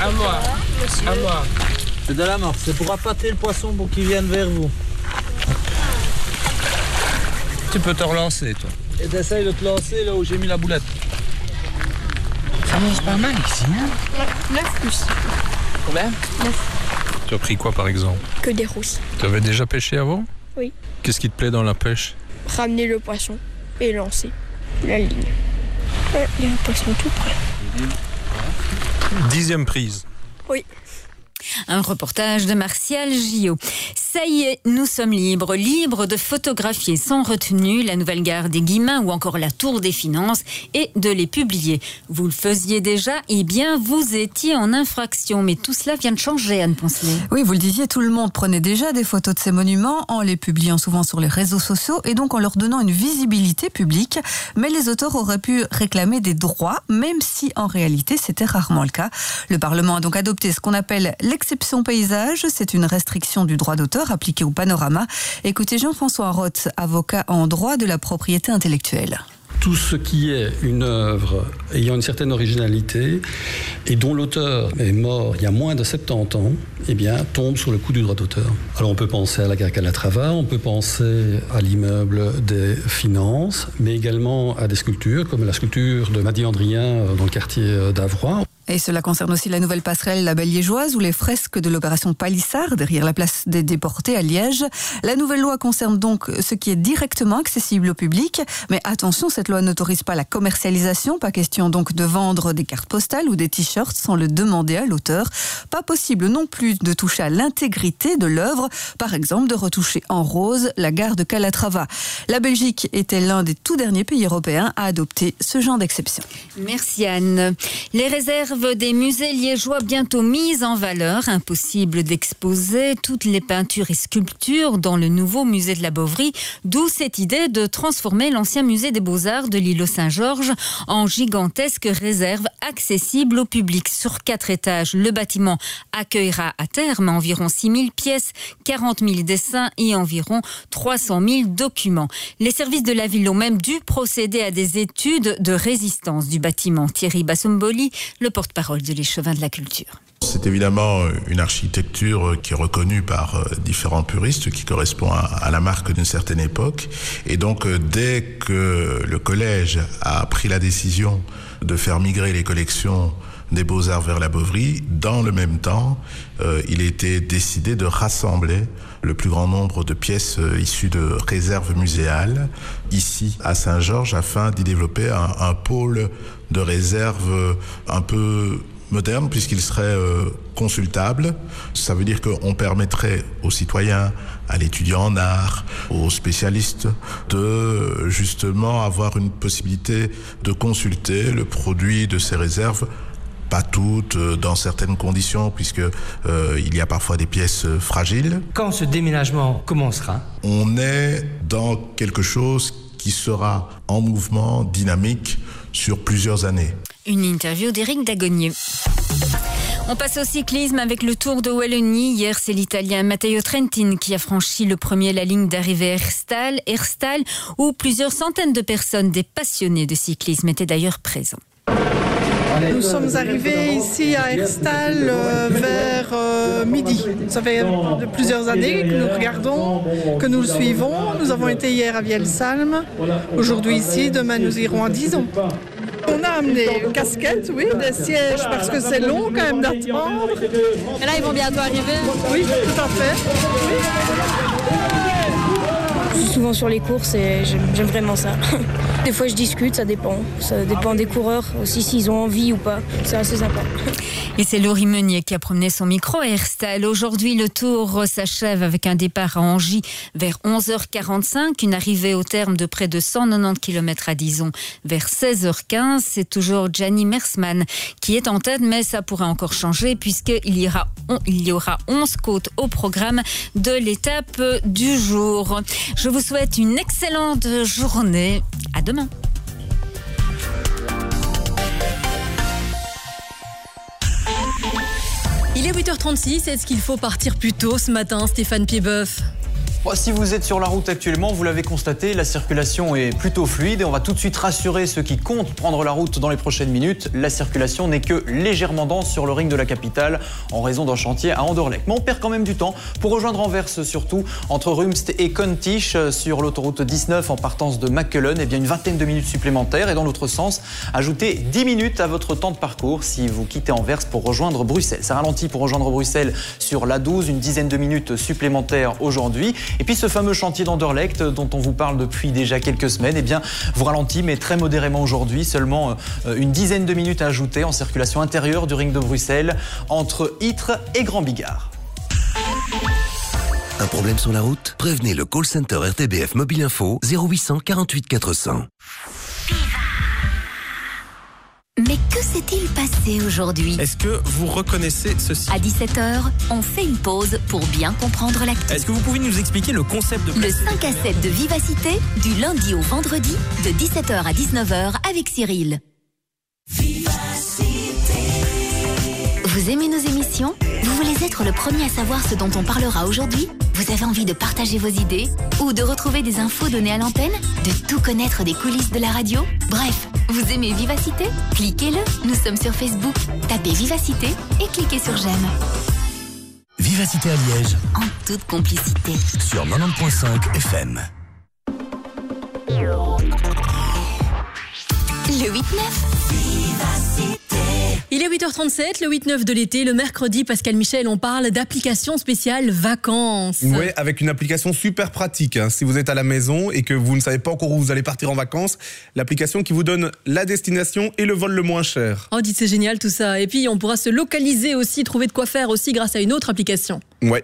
À moi. À moi. C'est de la marque, c'est pour appâter le poisson pour qu'il vienne vers vous. Tu peux te relancer, toi. Et t'essayes de te lancer là où j'ai mis la boulette. Ça mange pas mal ici, hein 9 plus. Combien? 9. Tu as pris quoi par exemple? Que des rousses. Tu avais déjà pêché avant? Oui. Qu'est-ce qui te plaît dans la pêche? Ramener le poisson et lancer la ligne. Il y a un poisson tout près. Dixième prise. Oui. Un reportage de Martial Gillot. Ça y est, nous sommes libres, libres de photographier sans retenue la nouvelle gare des Guillemins ou encore la Tour des Finances et de les publier. Vous le faisiez déjà, eh bien vous étiez en infraction, mais tout cela vient de changer, Anne Poncelet. Oui, vous le disiez, tout le monde prenait déjà des photos de ces monuments en les publiant souvent sur les réseaux sociaux et donc en leur donnant une visibilité publique. Mais les auteurs auraient pu réclamer des droits, même si en réalité c'était rarement le cas. Le Parlement a donc adopté ce qu'on appelle l'exception paysage. C'est une restriction du droit d'auteur appliquée au panorama. Écoutez Jean-François Roth, avocat en droit de la propriété intellectuelle tout ce qui est une œuvre ayant une certaine originalité et dont l'auteur est mort il y a moins de 70 ans, eh bien, tombe sur le coup du droit d'auteur. Alors on peut penser à la Calatrava, on peut penser à l'immeuble des finances, mais également à des sculptures comme la sculpture de Madi Andrien dans le quartier d'Avroy. Et cela concerne aussi la nouvelle passerelle La Belle Liégeoise ou les fresques de l'opération Palissard derrière la place des déportés à Liège. La nouvelle loi concerne donc ce qui est directement accessible au public. Mais attention, cette loi n'autorise pas la commercialisation. Pas question donc de vendre des cartes postales ou des t-shirts sans le demander à l'auteur. Pas possible non plus de toucher à l'intégrité de l'œuvre. Par exemple, de retoucher en rose la gare de Calatrava. La Belgique était l'un des tout derniers pays européens à adopter ce genre d'exception. Merci Anne. Les réserves des musées liégeois bientôt mises en valeur. Impossible d'exposer toutes les peintures et sculptures dans le nouveau musée de la Beauvrie, d'où cette idée de transformer l'ancien musée des Beaux-Arts de l'îlot Saint-Georges en gigantesque réserve accessible au public. Sur quatre étages, le bâtiment accueillera à terme environ 6 000 pièces, 40 000 dessins et environ 300 000 documents. Les services de la ville ont même dû procéder à des études de résistance du bâtiment. Thierry Bassomboli, le de l'échevin de la culture. C'est évidemment une architecture qui est reconnue par euh, différents puristes, qui correspond à, la marque d'une certaine époque. Et donc, euh, dès que le collège a pris la décision de faire migrer les collections des beaux-arts vers la Beauvrie, dans le même temps, euh, il était décidé de rassembler le plus grand nombre de pièces issues de réserves muséales ici à Saint-Georges afin d'y développer un pôle de réserve un peu moderne puisqu'il serait euh, consultable. Ça veut dire qu'on permettrait aux citoyens, à l'étudiant en art, aux spécialistes de justement avoir une possibilité de consulter le produit de ces réserves pas toutes, euh, dans certaines conditions, puisque euh, il y a parfois des pièces fragiles. Quand ce déménagement commencera? On est dans quelque chose qui sera en mouvement, dynamique, sur plusieurs années. Une interview d'Éric Dagonier. On passe au cyclisme avec le Tour de Wallonie. Hier, c'est l'Italien Matteo Trentin qui a franchi le premier la ligne d'arrivée Herstal, Herstal, où plusieurs centaines de personnes, des passionnés de cyclisme, étaient d'ailleurs présents. Nous sommes arrivés ici à Herstal euh, vers euh, midi. Ça fait plusieurs années que nous regardons, que nous le suivons. Nous avons été hier à Vielsalm, aujourd'hui ici, demain nous irons à Dison. On a amené une casquette, oui, des sièges, parce que c'est long quand même d'attendre. Et là, ils vont bientôt arriver Oui, tout à fait souvent sur les courses et j'aime vraiment ça. Des fois je discute, ça dépend. Ça dépend des coureurs aussi s'ils ont envie ou pas. C'est assez sympa. Et c'est Laurie Meunier qui a promené son micro à Airstyle. Aujourd'hui, le tour s'achève avec un départ à Angy vers 11h45, une arrivée au terme de près de 190 km à Dison vers 16h15. C'est toujours Gianni Mersman qui est en tête, mais ça pourrait encore changer puisqu'il y aura, il y aura 11 côtes au programme de l'étape du jour. Je vous souhaite une excellente journée. À demain. Il est 8h36, est-ce qu'il faut partir plus tôt ce matin, Stéphane Si vous êtes sur la route actuellement, vous l'avez constaté, la circulation est plutôt fluide et on va tout de suite rassurer ceux qui comptent prendre la route dans les prochaines minutes. La circulation n'est que légèrement dense sur le ring de la capitale en raison d'un chantier à Anderlecht. Mais on perd quand même du temps pour rejoindre Anvers surtout entre Rumst et Contich sur l'autoroute 19 en partance de McKellen. Et eh bien une vingtaine de minutes supplémentaires et dans l'autre sens, ajoutez 10 minutes à votre temps de parcours si vous quittez Anvers pour rejoindre Bruxelles. Ça ralentit pour rejoindre Bruxelles sur la 12, une dizaine de minutes supplémentaires aujourd'hui. Et puis ce fameux chantier d'Anderlecht dont on vous parle depuis déjà quelques semaines, eh bien, vous ralentit, mais très modérément aujourd'hui, seulement euh, une dizaine de minutes à ajouter en circulation intérieure du ring de Bruxelles entre Ytre et Grand Bigard. Un problème sur la route? Prévenez le call center RTBF Mobile Info 0800 48 400. Mais que s'est-il passé aujourd'hui Est-ce que vous reconnaissez ceci À 17h, on fait une pause pour bien comprendre l'actu. Est-ce que vous pouvez nous expliquer le concept de Le 5 à 7 de Vivacité, du lundi au vendredi, de 17h à 19h avec Cyril. Vivacité. Vous aimez nos émissions? Vous voulez être le premier à savoir ce dont on parlera aujourd'hui Vous avez envie de partager vos idées Ou de retrouver des infos données à l'antenne De tout connaître des coulisses de la radio Bref vous aimez Vivacité Cliquez-le. Nous sommes sur Facebook. Tapez Vivacité et cliquez sur J'aime. Vivacité à Liège. En toute complicité. Sur 90.5 FM. Le 8-9. Il est 8h37, le 8-9 de l'été, le mercredi, Pascal Michel, on parle d'application spéciale vacances. Oui, avec une application super pratique. hein. Si vous êtes à la maison et que vous ne savez pas encore où vous allez partir en vacances, l'application qui vous donne la destination et le vol le moins cher. Oh, dites, c'est génial tout ça. Et puis, on pourra se localiser aussi, trouver de quoi faire aussi grâce à une autre application. Ouais.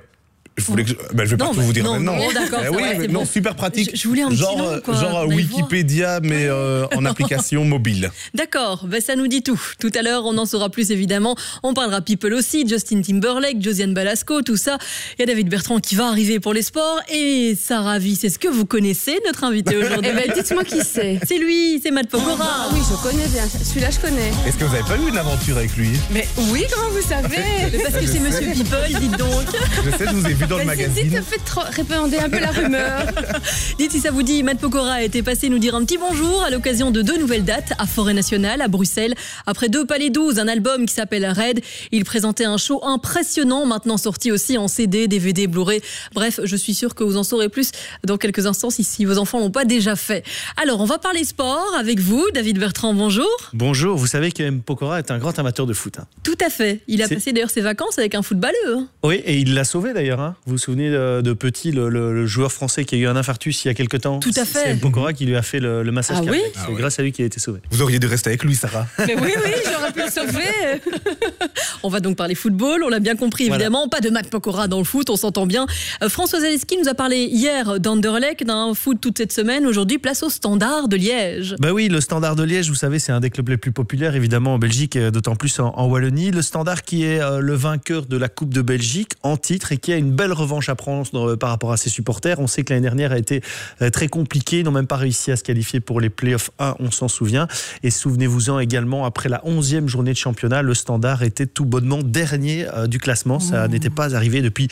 Je voulais que je... ben, je vais Non, pas tout vous dire non, maintenant. non, d'accord, Eh oui, mais c'est non, bon. super pratique. Je- je voulais un petit genre, nom, quoi, genre Wikipédia, mais euh, en application mobile. D'accord, ben ça nous dit tout. Tout à l'heure, on en saura plus évidemment. On parlera people aussi, Justin Timberlake, Josiane Balasco, tout ça. Il y a David Bertrand qui va arriver pour les sports. Et Sarah Viss, est-ce que vous connaissez notre invité aujourd'hui Eh ben, dites-moi qui c'est. C'est lui, c'est Matt Pokora. Ah oui, je connais bien. Celui-là, je connais. Est-ce que vous avez pas eu une aventure avec lui? Mais oui, comment vous savez? Parce que c'est Monsieur People, dites donc. Je sais, je vous ai vu dans le magazine. Dites, faites répandez un peu la rumeur. Dites si ça vous dit, Matt Pokora était passé nous dire un petit bonjour à l'occasion de deux nouvelles dates à Forêt Nationale, à Bruxelles. Après deux Palais 12, un album qui s'appelle Red, il présentait un show impressionnant, maintenant sorti aussi en CD, DVD, Blu-ray. Bref, je suis sûre que vous en saurez plus dans quelques instants si, si vos enfants l'ont pas déjà fait. Alors, on va parler sport avec vous, David Bertrand, bonjour. Bonjour, vous savez que M. Pokora est un grand amateur de foot. hein. Tout à fait. Il a passé d'ailleurs ses vacances avec un footballeux. hein. Oui, et il l'a sauvé d'ailleurs. hein. Vous vous souvenez de, de Petit, le, le- le joueur français qui a eu un infarctus il y a quelques temps Tout à fait. C'est. Pokora qui lui a fait le, le massage Ah cardiaque. oui C'est Ah oui. grâce à lui qu'il a été sauvé. Vous auriez dû rester avec lui, Sarah. Mais oui, oui, j'aurais pu le sauver. On va donc parler football, on l'a bien compris Voilà. évidemment, pas de Matt Pokora dans le foot, on s'entend bien. Euh, François Zaleski nous a parlé hier d'Anderlecht, d'un foot toute cette semaine, aujourd'hui place au standard de Liège. Bah oui, le Standard de Liège, vous savez, c'est un des clubs les plus populaires, évidemment, en Belgique, et d'autant plus en, en Wallonie. Le Standard qui est euh, le vainqueur de la Coupe de Belgique en titre et qui a une belle revanche à prendre euh, par rapport à ses supporters. On sait que l'année dernière a été euh, très compliquée. Ils n'ont même pas réussi à se qualifier pour les playoffs 1, on s'en souvient. Et souvenez-vous-en également, après la 11e journée de championnat, le Standard était tout bonnement dernier euh, du classement. Ça n'était pas arrivé depuis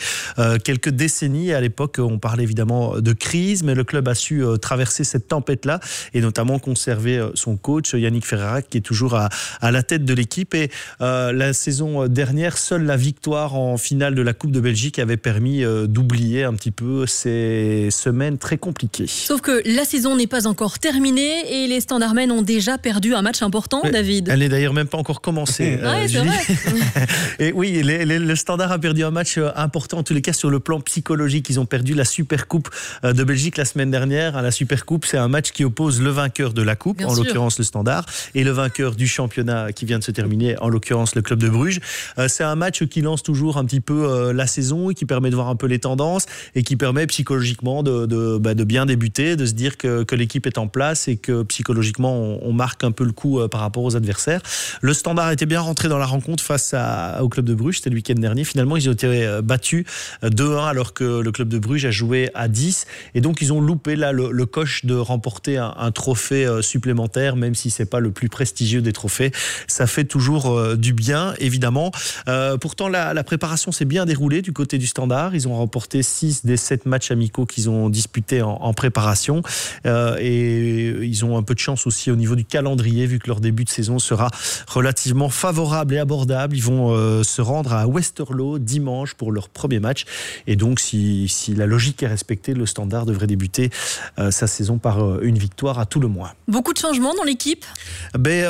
quelques décennies. À l'époque, on parlait évidemment de crise, mais le club a su traverser cette tempête-là et notamment conserver son coach Yannick Ferrara qui est toujours à, à la tête de l'équipe. Et euh, la saison dernière, seule la victoire en finale de la Coupe de Belgique avait permis euh, d'oublier un petit peu ces semaines très compliquées. Sauf que la saison n'est pas encore terminée et les Standardmen ont déjà perdu un match important, Mais David. Elle n'est d'ailleurs même pas encore commencée. euh, Ouais, vrai. Et oui, les- les- le Standard a perdu un match euh, important, en tous les cas sur le plan psychologique. Ils ont perdu la Super Coupe euh, de Belgique la semaine dernière. La Super Coupe, c'est un match qui oppose le vainqueur de la Coupe, Bien en l'occurrence le Standard, et le vainqueur du championnat qui vient de se terminer, en l'occurrence le club de Bruges. C'est un match qui lance toujours un petit peu la saison et qui permet de voir un peu les tendances et qui permet psychologiquement de, bah, bien débuter, de se dire que, l'équipe est en place et que psychologiquement on, marque un peu le coup euh, par rapport aux adversaires. Le Standard était bien rentré dans la rencontre face au club de Bruges, c'était le week-end dernier. Finalement, ils ont été euh, battus euh, 2-1 alors que le club de Bruges a joué à 10 et donc ils ont loupé là le, coche de remporter un, trophée euh, supplémentaire, même si c'est pas le plus prestigieux des trophées. Ça fait toujours euh, du bien, évidemment. Euh, pourtant, la préparation s'est bien déroulée du côté du Standard. Ils ont remporté 6 des 7 matchs amicaux qu'ils ont disputés en, en préparation. Euh, et ils ont un peu de chance aussi au niveau du calendrier, vu que leur début de saison sera relativement favorable et abordable. Ils vont euh, se rendre à Westerlo dimanche pour leur premier match. Et donc, si, si la logique est respectée, le Standard devrait débuter euh, sa saison par une victoire à tout le moins. Beaucoup de changements dans l'équipe? Ben,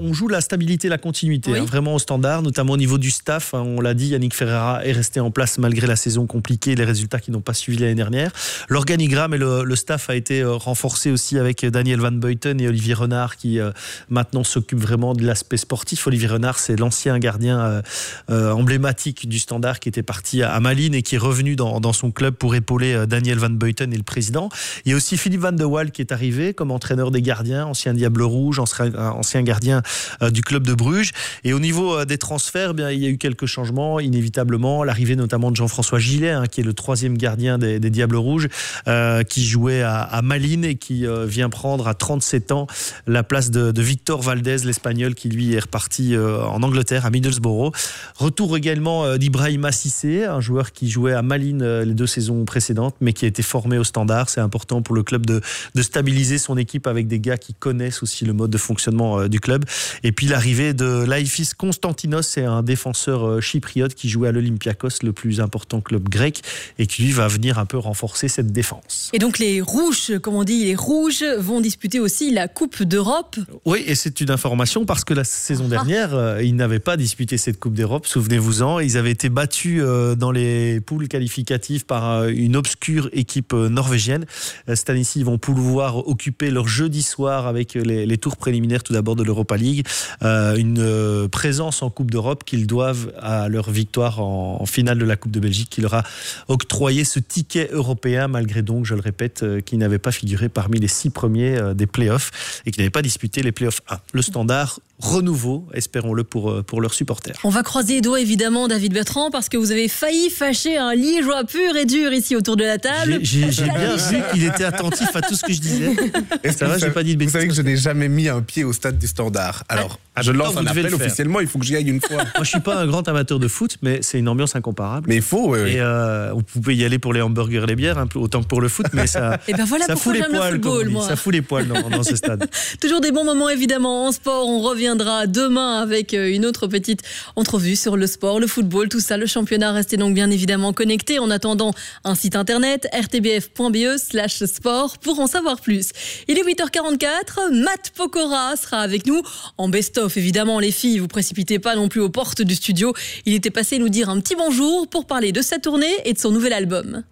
on joue la stabilité, la continuité, Oui. hein, vraiment au standard, notamment au niveau du staff. hein, on l'a dit, Yannick Ferreira est resté en place malgré la saison compliquée, les résultats qui n'ont pas suivi l'année dernière. L'organigramme et le, staff a été euh, renforcé aussi avec Daniel Van Beuten et Olivier Renard qui euh, maintenant s'occupent vraiment de l'aspect sportif. Olivier Renard, c'est l'ancien gardien euh, euh, emblématique du standard qui était parti à, Malines et qui est revenu dans, son club pour épauler euh, Daniel Van Beuten et le président. Il y a aussi Philippe Van de Waal qui est arrivé comme entraîneur des gardiens, ancien Diable Rouge, ancien, gardien euh, du club de Bruges. Et au niveau euh, des transferts, bien, il y a eu quelques changements, inévitablement. L'arrivée notamment de Jean-François Gillet, hein, qui est le troisième gardien des, Diables Rouges, euh, qui jouait à, à Malines et qui euh, vient prendre à 37 ans la place de, Victor Valdez, l'Espagnol, qui lui est reparti euh, en Angleterre, à Middlesbrough. Retour également d'Ibrahima Sissé, un joueur qui jouait à Malines les deux saisons précédentes, mais qui a été formé au standard. C'est important pour le club de, de stabiliser son équipe avec des gars qui connaissent aussi le mode de fonctionnement du club. Et puis l'arrivée de Laïfis Constantinos, c'est un défenseur chypriote qui jouait à l'Olympiakos, le plus important club club grec, et qui lui va venir un peu renforcer cette défense. Et donc les rouges, comme on dit, les rouges vont disputer aussi la Coupe d'Europe. Oui, et c'est une information parce que la saison Ah. dernière, euh, ils n'avaient pas disputé cette Coupe d'Europe, souvenez-vous-en. Ils avaient été battus euh, dans les poules qualificatives par euh, une obscure équipe norvégienne. Cette année-ci, ils vont pouvoir occuper leur jeudi soir avec les, les tours préliminaires tout d'abord de l'Europa League, euh, une présence en Coupe d'Europe qu'ils doivent à leur victoire en, en finale de la Coupe de Belgique qui leur a octroyé ce ticket européen malgré donc, je le répète, euh, qu'ils n'avaient pas figuré parmi les six premiers euh, des playoffs et qui n'avaient pas disputé les playoffs 1. Le standard renouveau, espérons-le pour, euh, pour leurs supporters. On va croiser les doigts évidemment, David Bertrand, parce que vous avez failli fâcher un liégeois pur et dur ici autour de la table. J'ai bien vu qu'il était attentif à tout ce que je disais. Est-ce Ça que va, j'ai pas dit de Vous savez que je n'ai jamais mis un pied au stade du Standard. Alors, Ah, je pourtant, lance un appel officiellement, il faut que j'y aille une fois. Moi, je suis pas un grand amateur de foot, mais c'est une ambiance incomparable. Mais il faut, oui, oui. Et euh, vous pouvez y aller pour les hamburgers et les bières, peu autant que pour le foot, mais ça, Et ben voilà ça fout les le poils, on football, moi. Ça fout les poils dans, dans ce stade. Toujours des bons moments évidemment en sport. On reviendra demain avec euh, une autre petite entrevue sur le sport, le football, tout ça, le championnat. Restez donc bien évidemment connectés. En attendant, un site internet rtbf.be slash sport pour en savoir plus. Il est 8h44. Matt Pokora sera avec nous en best-of. Évidemment, les filles, vous précipitez pas non plus aux portes du studio. Il était passé nous dire un petit bonjour pour parler de sa tournée et de son nouvel album.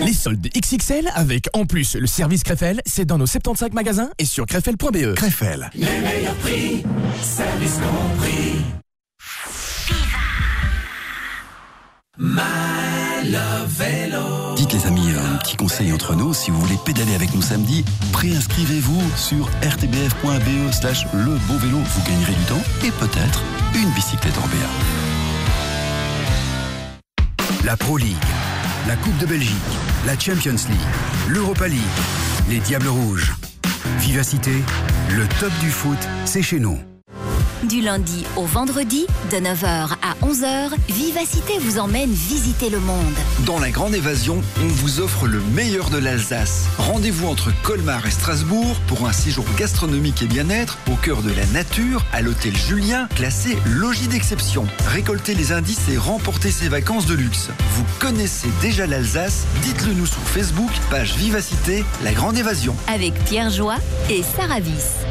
Les soldes XXL avec en plus le service Krefel, c'est dans nos 75 magasins et sur krefel.be. Krefel. Les meilleurs prix, service compris. My Love Vélo. Les amis, un petit conseil entre nous, si vous voulez pédaler avec nous samedi, préinscrivez-vous sur rtbf.be slash vélo, vous gagnerez du temps et peut-être une bicyclette Orbea. La Pro League, la Coupe de Belgique, la Champions League, l'Europa League, les Diables Rouges. Vivacité, le top du foot, c'est chez nous. Du lundi au vendredi, de 9h à 11h, Vivacité vous emmène visiter le monde. Dans la Grande Évasion, on vous offre le meilleur de l'Alsace. Rendez-vous entre Colmar et Strasbourg pour un séjour gastronomique et bien-être au cœur de la nature à l'hôtel Julien, classé logis d'exception. Récoltez les indices et remportez ces vacances de luxe. Vous connaissez déjà l'Alsace? Dites-le nous sur Facebook, page Vivacité, la Grande Évasion. Avec Pierre Joie et Sarah Viss.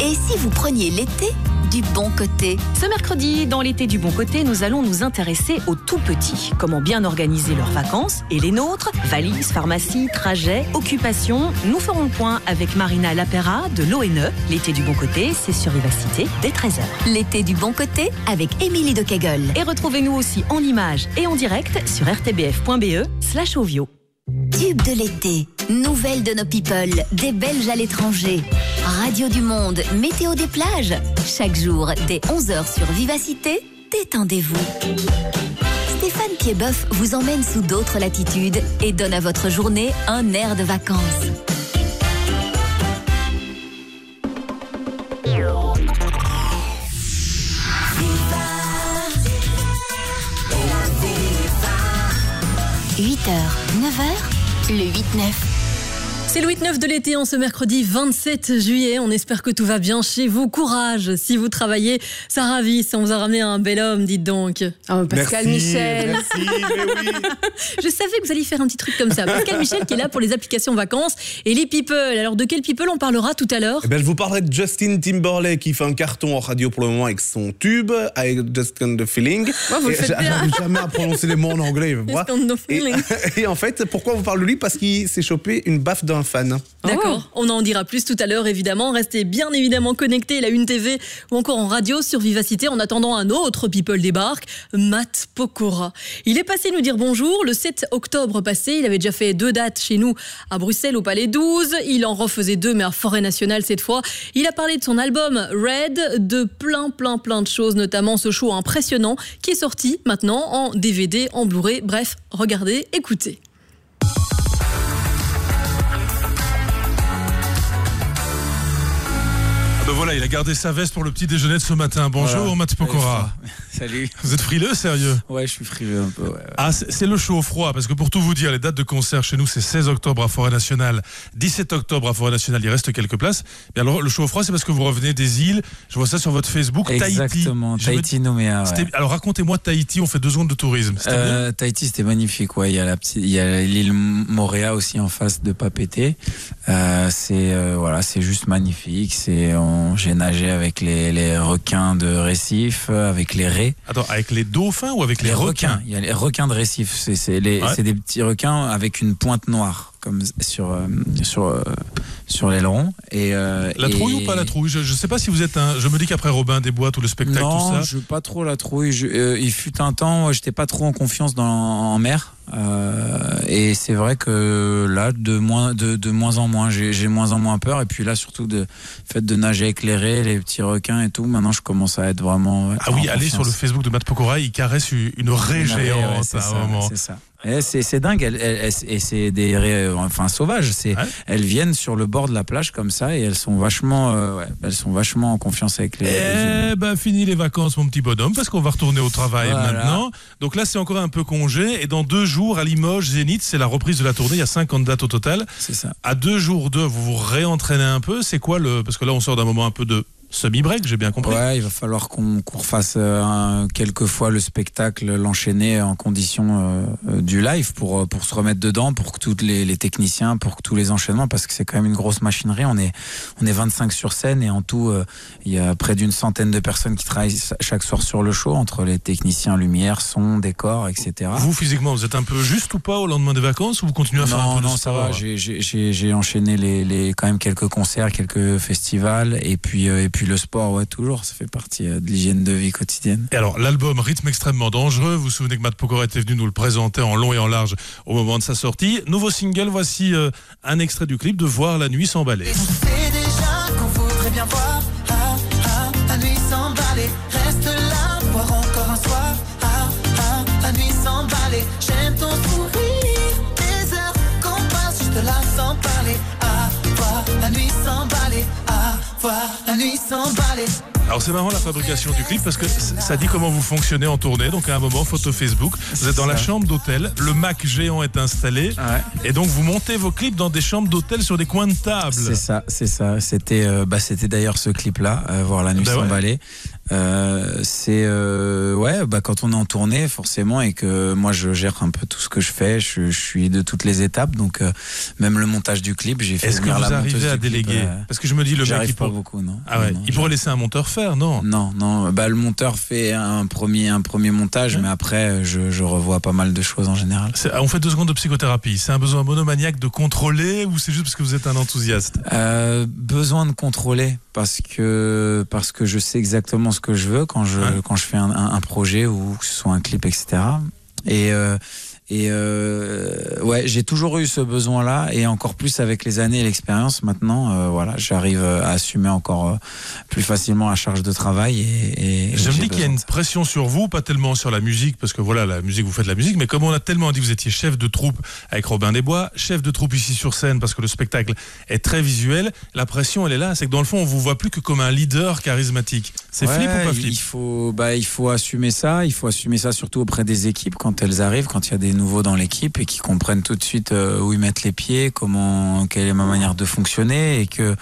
Et si vous preniez l'été du bon côté Ce mercredi, dans l'été du bon côté, nous allons nous intéresser aux tout petits. Comment bien organiser leurs vacances et les nôtres Valises, pharmacie, trajets, occupation. Nous ferons le point avec Marina Lapera de l'ONE. L'été du bon côté, c'est sur Vivacité dès 13h. L'été du bon côté avec Émilie de Kegel. Et retrouvez-nous aussi en images et en direct sur rtbf.be slash ovio. Tube de l'été, nouvelles de nos people, des Belges à l'étranger, Radio du Monde, météo des plages. Chaque jour, dès 11h sur Vivacité, détendez-vous. Stéphane Piedboeuf vous emmène sous d'autres latitudes et donne à votre journée un air de vacances. « 8h, 9h, le 8-9. C'est le 8-9 de l'été en ce mercredi 27 juillet. On espère que tout va bien chez vous. Courage si vous travaillez. Ça ravit, on vous a ramené un bel homme, dites donc. Oh, Pascal Merci, Michel. merci, mais oui. Je savais que vous alliez faire un petit truc comme ça. Pascal Michel qui est là pour les applications vacances et les people. Alors de quel people on parlera tout à l'heure? Eh ben, je vous parlerai de Justin Timberlake qui fait un carton en radio pour le moment avec son tube, avec Just Kind of Feeling. Ouais, vous. J'arrive jamais à prononcer les mots en anglais. Just Kind of et, Feeling. et en fait, pourquoi on vous parle de lui? Parce qu'il s'est chopé une baffe d'un fan. D'accord, on en dira plus tout à l'heure évidemment. Restez bien évidemment connectés, la Une TV ou encore en radio sur Vivacité en attendant un autre People débarque, Matt Pokora. Il est passé nous dire bonjour le 7 octobre passé. Il avait déjà fait deux dates chez nous à Bruxelles au Palais 12. Il en refaisait deux mais à Forêt Nationale cette fois. Il a parlé de son album Red, de plein plein plein de choses, notamment ce show impressionnant qui est sorti maintenant en DVD, en Blu-ray. Bref, regardez, écoutez. Voilà, il a gardé sa veste pour le petit déjeuner de ce matin. Bonjour, Voilà. Matt Pokora. Salut. Vous êtes frileux, sérieux? Ouais, je suis frileux un peu. ouais, ouais. Ah, c'est le chaud au froid, parce que pour tout vous dire, les dates de concert chez nous, c'est 16 octobre à Forêt Nationale, 17 octobre à Forêt Nationale, il reste quelques places. Mais alors, le chaud au froid, c'est parce que vous revenez des îles. Je vois ça sur votre Facebook, Exactement, Tahiti. Tahiti Nouméa. ouais. Alors, racontez-moi Tahiti, on fait deux secondes de tourisme. Euh, Tahiti, c'était magnifique. Ouais, il y a la petite, il y a l'île Moréa aussi en face de Papété. Euh, c'est euh, voilà, c'est juste magnifique. C'est, on- j'ai nagé avec les, les requins de récif, euh, avec les raies. Attends, avec les dauphins ou avec les, requins, Il y a les requins de récif. C'est, c'est, les, Ouais. c'est des petits requins avec une pointe noire, comme sur euh, sur euh, sur l'aileron. Et euh, La et- trouille ou pas la trouille? Je, je sais pas si vous êtes un. Je me dis qu'après Robin des Bois, tout le spectacle, non, tout ça. je pas trop la trouille. Je- il fut un temps, moi, j'étais pas trop en confiance dans, en mer. Et c'est vrai que là, de moins, de, de moins en moins, j'ai moins en moins peur. Et puis là, surtout de fait de nager éclairé, les petits requins et tout. Maintenant, je commence à être vraiment. ouais, Ah oui, allez sur le. Facebook de Matt Pokora, il caresse une raie géante ouais, c'est ça. C'est. Et C'est dingue, elles- et c'est des raies, enfin sauvages. C'est, elles viennent sur le bord de la plage comme ça et elles sont vachement, euh, ouais, elles sont vachement en confiance avec les. Eh ben, fini les vacances, mon petit bonhomme, parce qu'on va retourner au travail Voilà. maintenant. Donc là, c'est encore un peu congé. Et dans deux jours, à Limoges, Zénith, c'est la reprise de la tournée. Il y a 50 dates au total. C'est ça. À deux jours de, vous vous réentraînez un peu. C'est quoi le. Parce que là, on sort d'un moment un peu de semi-break, j'ai bien compris. Ouais, il va falloir qu'on qu'on refasse euh, un- quelquefois le spectacle, l'enchaîner en condition euh, euh, du live pour, euh, pour se remettre dedans, pour que tous les, les techniciens, pour que tous les enchaînements, parce que c'est quand même une grosse machinerie. On est, on est 25 sur scène et en tout, euh, il y a près d'une centaine de personnes qui travaillent chaque soir sur le show, entre les techniciens lumière, son, décor, etc. Vous, physiquement, vous êtes un peu juste ou pas au lendemain des vacances ou vous continuez à faire un Non, peu de non, ça sport va. J'ai- enchaîné les, les, quand même quelques concerts, quelques festivals, et puis, et puis le sport, ouais, toujours. Ça fait partie euh, de l'hygiène de vie quotidienne. Et alors, l'album Rythme extrêmement dangereux, vous vous souvenez que Matt Pokora était venu nous le présenter en long et en large au moment de sa sortie. Nouveau single, voici euh, un extrait du clip de Voir la nuit s'emballer. C'est déjà qu'on voudrait bien voir ah, ah, la nuit s'emballer. Reste là, boire encore un soir. Ah, ah, la nuit s'emballer. J'aime ton sourire, des heures qu'on passe juste là sans parler. Ah, voir la nuit s'emballer. Voir la nuit s'emballer. Alors c'est marrant la fabrication du clip parce que ça dit comment vous fonctionnez en tournée. Donc à un moment, photo Facebook, vous êtes dans la chambre d'hôtel, le Mac géant est installé et donc vous montez vos clips dans des chambres d'hôtel sur des coins de table. C'est ça, c'est ça. C'était, euh, bah, c'était d'ailleurs ce clip-là, euh, voir la nuit Bah ouais. s'emballer. Euh, c'est euh, ouais, bah quand on est en tournée forcément et que moi je gère un peu tout ce que je fais, je, je suis de toutes les étapes, donc euh, même le montage du clip, j'ai fait Est-ce que vous la arrivez à clip, déléguer Parce que je me dis le mec il pas pour- beaucoup, non. Ah ouais, non, il pourrait laisser un monteur faire, non Non, non. Bah, le monteur fait un premier, un premier montage, mais après, je, je revois pas mal de choses en général. On fait deux secondes de psychothérapie. C'est un besoin monomaniaque de contrôler ou c'est juste parce que vous êtes un enthousiaste? Euh, besoin de contrôler parce que parce que je sais exactement ce que je veux quand je quand je fais un, un- un projet ou que ce soit un clip etc et euh, et euh, ouais j'ai toujours eu ce besoin là et encore plus avec les années et l'expérience. Maintenant euh, voilà j'arrive à assumer encore euh, plus facilement la charge de travail et, et Je me dis qu'il y a une pression sur vous, pas tellement sur la musique, parce que voilà, la musique, vous faites de la musique, mais comme on a tellement dit, vous étiez chef de troupe avec Robin Desbois, chef de troupe ici sur scène, parce que le spectacle est très visuel, la pression, elle est là, c'est que dans le fond, on vous voit plus que comme un leader charismatique. C'est Ouais, flip ou pas il- flip Il faut, bah, il faut assumer ça. Il faut assumer ça surtout auprès des équipes quand elles arrivent, quand il y a des nouveaux dans l'équipe et qui comprennent tout de suite euh, où ils mettent les pieds, comment, quelle est ma manière de fonctionner et que,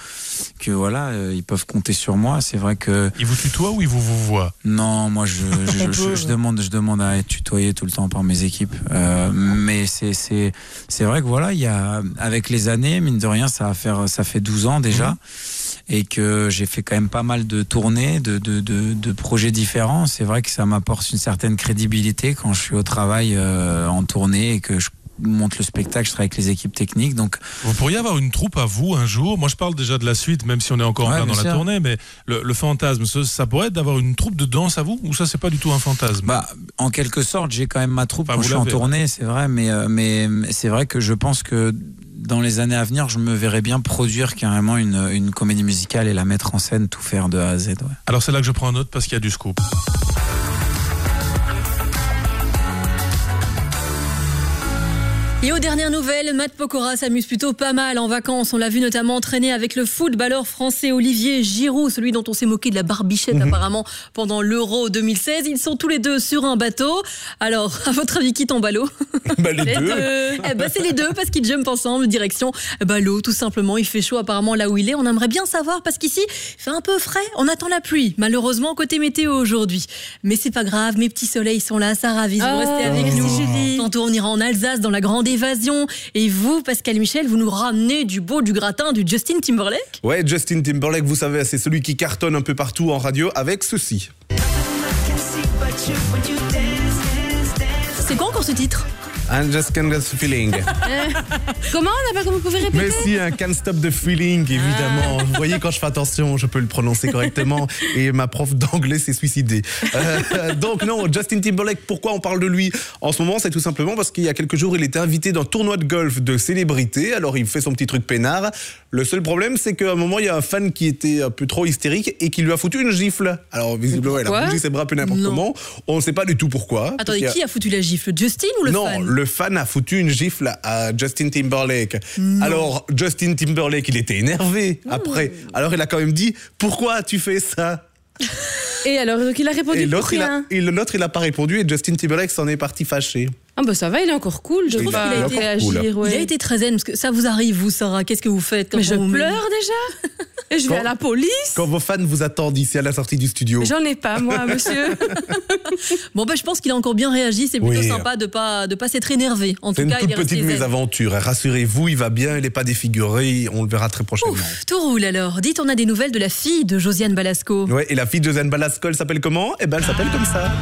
que voilà, euh, ils peuvent compter sur moi. C'est vrai que. Ils vous tutoient ou ils vous vous voient? Non, moi je, je, On je, peut, je demande, je demande à être tutoyé tout le temps par mes équipes. Euh, mais c'est, c'est, c'est vrai que voilà, il y a, avec les années, mine de rien, ça va faire, ça fait 12 ans déjà. Mhm. Et que j'ai fait quand même pas mal de tournées, de, de, de, de projets différents. C'est vrai que ça m'apporte une certaine crédibilité quand je suis au travail euh, en tournée et que je monte le spectacle, je travaille avec les équipes techniques. Donc, Vous pourriez avoir une troupe à vous un jour. Moi, je parle déjà de la suite, même si on est encore en Ouais, plein dans la tournée, mais le, le fantasme, ça, ça pourrait être d'avoir une troupe de danse à vous ou ça, c'est pas du tout un fantasme? Bah, en quelque sorte, j'ai quand même ma troupe Enfin, quand je suis en tournée, c'est vrai, mais, euh, mais mais c'est vrai que je pense que dans les années à venir, je me verrais bien produire carrément une, une comédie musicale et la mettre en scène, tout faire de A à Z. ouais. Alors, c'est là que je prends note parce qu'il y a du scoop. Et aux dernières nouvelles, Matt Pokora s'amuse plutôt pas mal en vacances. On l'a vu notamment entraîner avec le footballeur français Olivier Giroud, celui dont on s'est moqué de la barbichette Mhm. apparemment pendant l'Euro 2016. Ils sont tous les deux sur un bateau. Alors, à votre avis, qui tombe à l'eau? Bah, les deux. Eh ben, c'est les deux parce qu'ils jumpent ensemble direction eh ben, l'eau tout simplement. Il fait chaud apparemment là où il est. On aimerait bien savoir parce qu'ici il fait un peu frais. On attend la pluie malheureusement côté météo aujourd'hui. Mais c'est pas grave, mes petits soleils sont là, ça ravise. Vous Oh, restez avec merci, nous. Julie. Tantôt on ira en Alsace dans la grande évasion. Et vous, Pascal Michel, vous nous ramenez du beau, du gratin, du Justin Timberlake Ouais, Justin Timberlake, vous savez, c'est celui qui cartonne un peu partout en radio avec ceci. C'est quoi encore ce titre? I'm just can't get the feeling. Comment on n'a pas comment vous pouvez répéter Mais si, un can't stop the feeling, évidemment. Vous voyez, quand je fais attention, je peux le prononcer correctement. Et ma prof d'anglais s'est suicidée. Euh, donc non, Justin Timberlake, pourquoi on parle de lui en ce moment? C'est tout simplement parce qu'il y a quelques jours, il était invité d'un tournoi de golf de célébrités. Alors il fait son petit truc peinard. Le seul problème, c'est qu'à un moment, il y a un fan qui était un peu trop hystérique et qui lui a foutu une gifle. Alors visiblement, elle a bougé ses bras un peu n'importe comment. On ne sait pas du tout pourquoi. Attendez, a- qui a foutu la gifle? Justin ou le non, fan? Le fan a foutu une gifle à Justin Timberlake. Alors, Justin Timberlake, il était énervé après. Alors, il a quand même dit Pourquoi as-tu fait ça? Et alors, donc il a répondu Et l'autre, il a, rien. et l'autre, il a pas répondu et Justin Timberlake s'en est parti fâché. Ah bah ça va, il est encore cool. Je trouve qu'il a été cool. réagir. ouais. Il a été très zen parce que ça vous arrive, vous, Sarah. Qu'est-ce que vous faites quand Mais je vous pleure déjà. Et je vais Quand- à la police. Quand vos fans vous attendent ici à la sortie du studio. J'en ai pas, moi, monsieur. Bon, bah, je pense qu'il a encore bien réagi. C'est plutôt Oui. sympa de pas de pas s'être énervé. En C'est tout une cas, il toute est petite mésaventure. Rassurez-vous, il va bien, il n'est pas défiguré. On le verra très prochainement. Tout roule alors. Dites, on a des nouvelles de la fille de Josiane Balasco. Ouais, et la fille de Zen Balasco, elle s'appelle comment? Eh ben, elle s'appelle comme ça.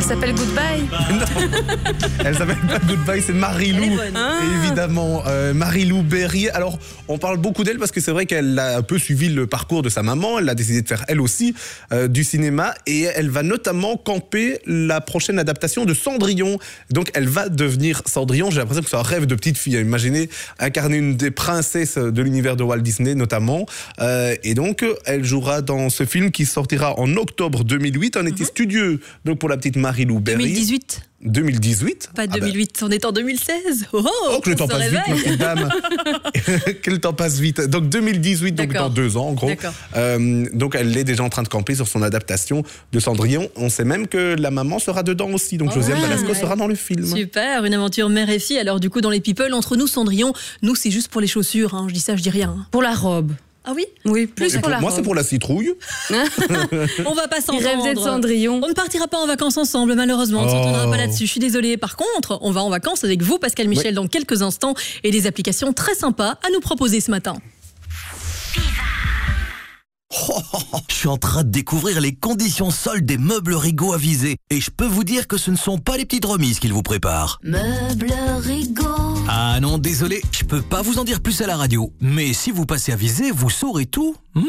Elle s'appelle Goodbye. Elle s'appelle pas Goodbye, c'est Marie-Lou. Ah. Évidemment, euh, Marie-Lou Berrier. Alors, on parle beaucoup d'elle parce que c'est vrai qu'elle a un peu suivi le parcours de sa maman. Elle a décidé de faire elle aussi euh, du cinéma et elle va notamment camper la prochaine adaptation de Cendrillon. Donc, elle va devenir Cendrillon. J'ai l'impression que c'est un rêve de petite fille. Imaginez incarner une des princesses de l'univers de Walt Disney, notamment. Euh, et donc, elle jouera dans ce film qui sortira en octobre 2008. On était studieux. Donc, pour la petite Marie-Lou Berrier. 2018 2018 Pas Ah ben, 2008, on est en 2016. Oh, Oh, que le temps se passe vite, ma dame. que le temps passe vite. Donc 2018, donc dans deux ans en gros. D'accord. Euh, donc elle est déjà en train de camper sur son adaptation de Cendrillon. On sait même que la maman sera dedans aussi. Donc Josiane Ah, Balasco ouais. sera dans le film. Super, une aventure mère et fille. Alors du coup, dans les people, entre nous, Cendrillon, nous, c'est juste pour les chaussures. hein. Je dis ça, je dis rien. Pour la robe. Ah oui Oui, plus pour pour la moi, c'est pour la citrouille. On va pas s'entendre. Cendrillon. On ne partira pas en vacances ensemble, malheureusement. On ne Oh. s'entendra pas là-dessus. Je suis désolée. Par contre, on va en vacances avec vous, Pascal Michel, dans quelques instants. Et des applications très sympas à nous proposer ce matin. Je suis en train de découvrir les conditions soldes des meubles Rigaud avisés. Et je peux vous dire que ce ne sont pas les petites remises qu'ils vous préparent. Meubles Rigaud. Ah non, désolé, je peux pas vous en dire plus à la radio. Mais si vous passez à viser, vous saurez tout. hmm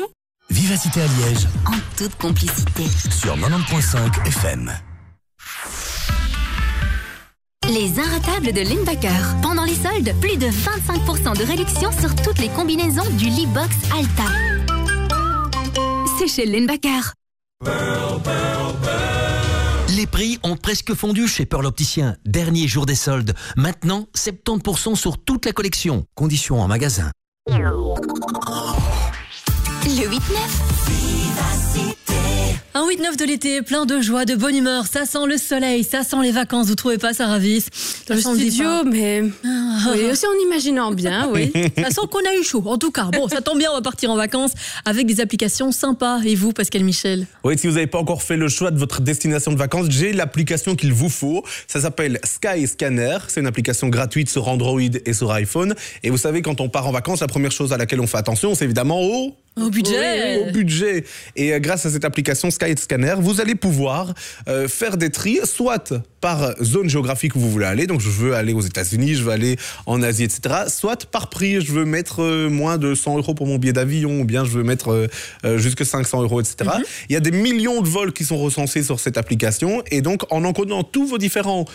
Vivacité à Liège, En toute complicité. sur 90.5 FM. Les inratables de Lindbacker. Pendant les soldes, plus de 25% de réduction sur toutes les combinaisons du lit box Alta. C'est chez Lindbacker. Les prix ont presque fondu chez Pearl Opticien. Dernier jour des soldes. Maintenant, 70% sur toute la collection. Conditions en magasin. Le 8-9. Un 8-9 de l'été, plein de joie, de bonne humeur. Ça sent le soleil, ça sent les vacances. Vous trouvez pas, ça ravisse Dans le studio, mais. Ah. Oui, aussi en imaginant bien, oui. Ça sent qu'on a eu chaud. En tout cas, bon, ça tombe bien, on va partir en vacances avec des applications sympas. Et vous, Pascal Michel Oui, si vous n'avez pas encore fait le choix de votre destination de vacances, j'ai l'application qu'il vous faut. Ça s'appelle Sky Scanner. C'est une application gratuite sur Android et sur iPhone. Et vous savez, quand on part en vacances, la première chose à laquelle on fait attention, c'est évidemment au Au budget. au budget. Et euh, grâce à cette application Sky Scanner, vous allez pouvoir euh, faire des tris, soit par zone géographique où vous voulez aller. Donc, je veux aller aux États-Unis, je veux aller en Asie, etc. Soit par prix, je veux mettre euh, moins de 100 euros pour mon billet d'avion, ou bien je veux mettre euh, jusque 500 euros, etc. Mhm. Il y a des millions de vols qui sont recensés sur cette application, et donc en encodant tous vos différents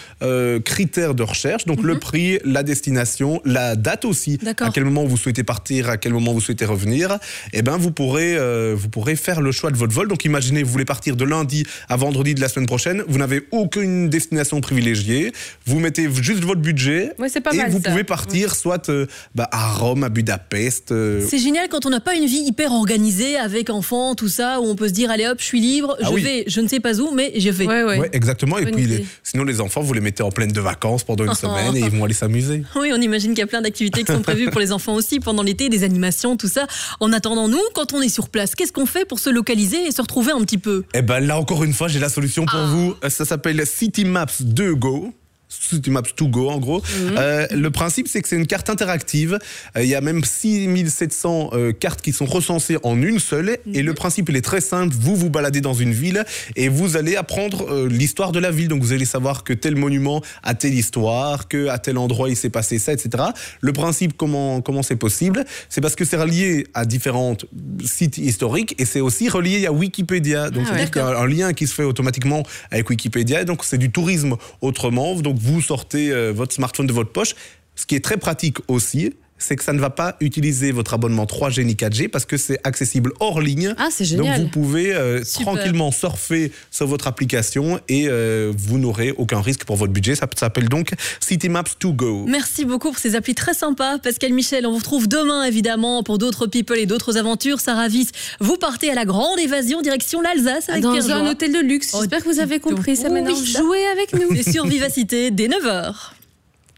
critères de recherche, donc le prix, la destination, la date aussi, à quel moment vous souhaitez partir, à quel moment vous souhaitez revenir, eh ben vous pourrez, euh, vous pourrez faire le choix de votre vol. Donc imaginez, vous voulez partir de lundi à vendredi de la semaine prochaine, vous n'avez aucune destination privilégiée, vous mettez juste votre budget Ouais, c'est pas et mal, vous ça. pouvez partir soit euh, bah, à Rome, à Budapest. euh, C'est génial quand on n'a pas une vie hyper organisée avec enfants, tout ça, où on peut se dire allez hop, je suis libre, Ah je oui. vais, je ne sais pas où, mais je vais. Ouais, exactement. Et puis, les- sinon, les enfants, vous les mettez en pleine de vacances pendant une semaine et ils vont aller s'amuser. Oui, on imagine qu'il y a plein d'activités qui sont prévues pour les enfants aussi pendant l'été, des animations, tout ça. En attendant, nous, quand on est sur place, qu'est-ce qu'on fait pour se localiser et se retrouver un petit peu? Eh ben là, encore une fois, j'ai la solution pour Ah. vous. Ça s'appelle City Maps 2 Go. City Maps 2 Go, en gros. Mhm. Euh, le principe, c'est que c'est une carte interactive. Euh, Il y a même 6700 euh, cartes qui sont recensées en une seule. Et Mhm. le principe, il est très simple. Vous vous baladez dans une ville et vous allez apprendre euh, l'histoire de la ville. Donc, vous allez savoir que tel monument a telle histoire, que à tel endroit il s'est passé ça, etc. Le principe, comment comment c'est possible? C'est parce que c'est relié à différents sites historiques et c'est aussi relié à Wikipédia. Donc, Ah c'est-à-dire ouais. qu'il y a un lien qui se fait automatiquement avec Wikipédia. Donc, c'est du tourisme autrement. Donc, vous sortez euh, votre smartphone de votre poche. Ce qui est très pratique aussi, c'est que ça ne va pas utiliser votre abonnement 3G ni 4G parce que c'est accessible hors ligne. Ah, c'est génial. Donc, vous pouvez euh, tranquillement surfer sur votre application et euh, vous n'aurez aucun risque pour votre budget. Ça s'appelle donc City Maps to Go. Merci beaucoup pour ces applis très sympas. Pascal Michel, on vous retrouve demain évidemment pour d'autres people et d'autres aventures. Sarah Viss, vous partez à la grande évasion direction l'Alsace avec Dans Pierre un Joie. hôtel de luxe. Oh, J'espère que vous avez compris. Ça. Jouez avec nous. C'est sur Vivacité dès 9h.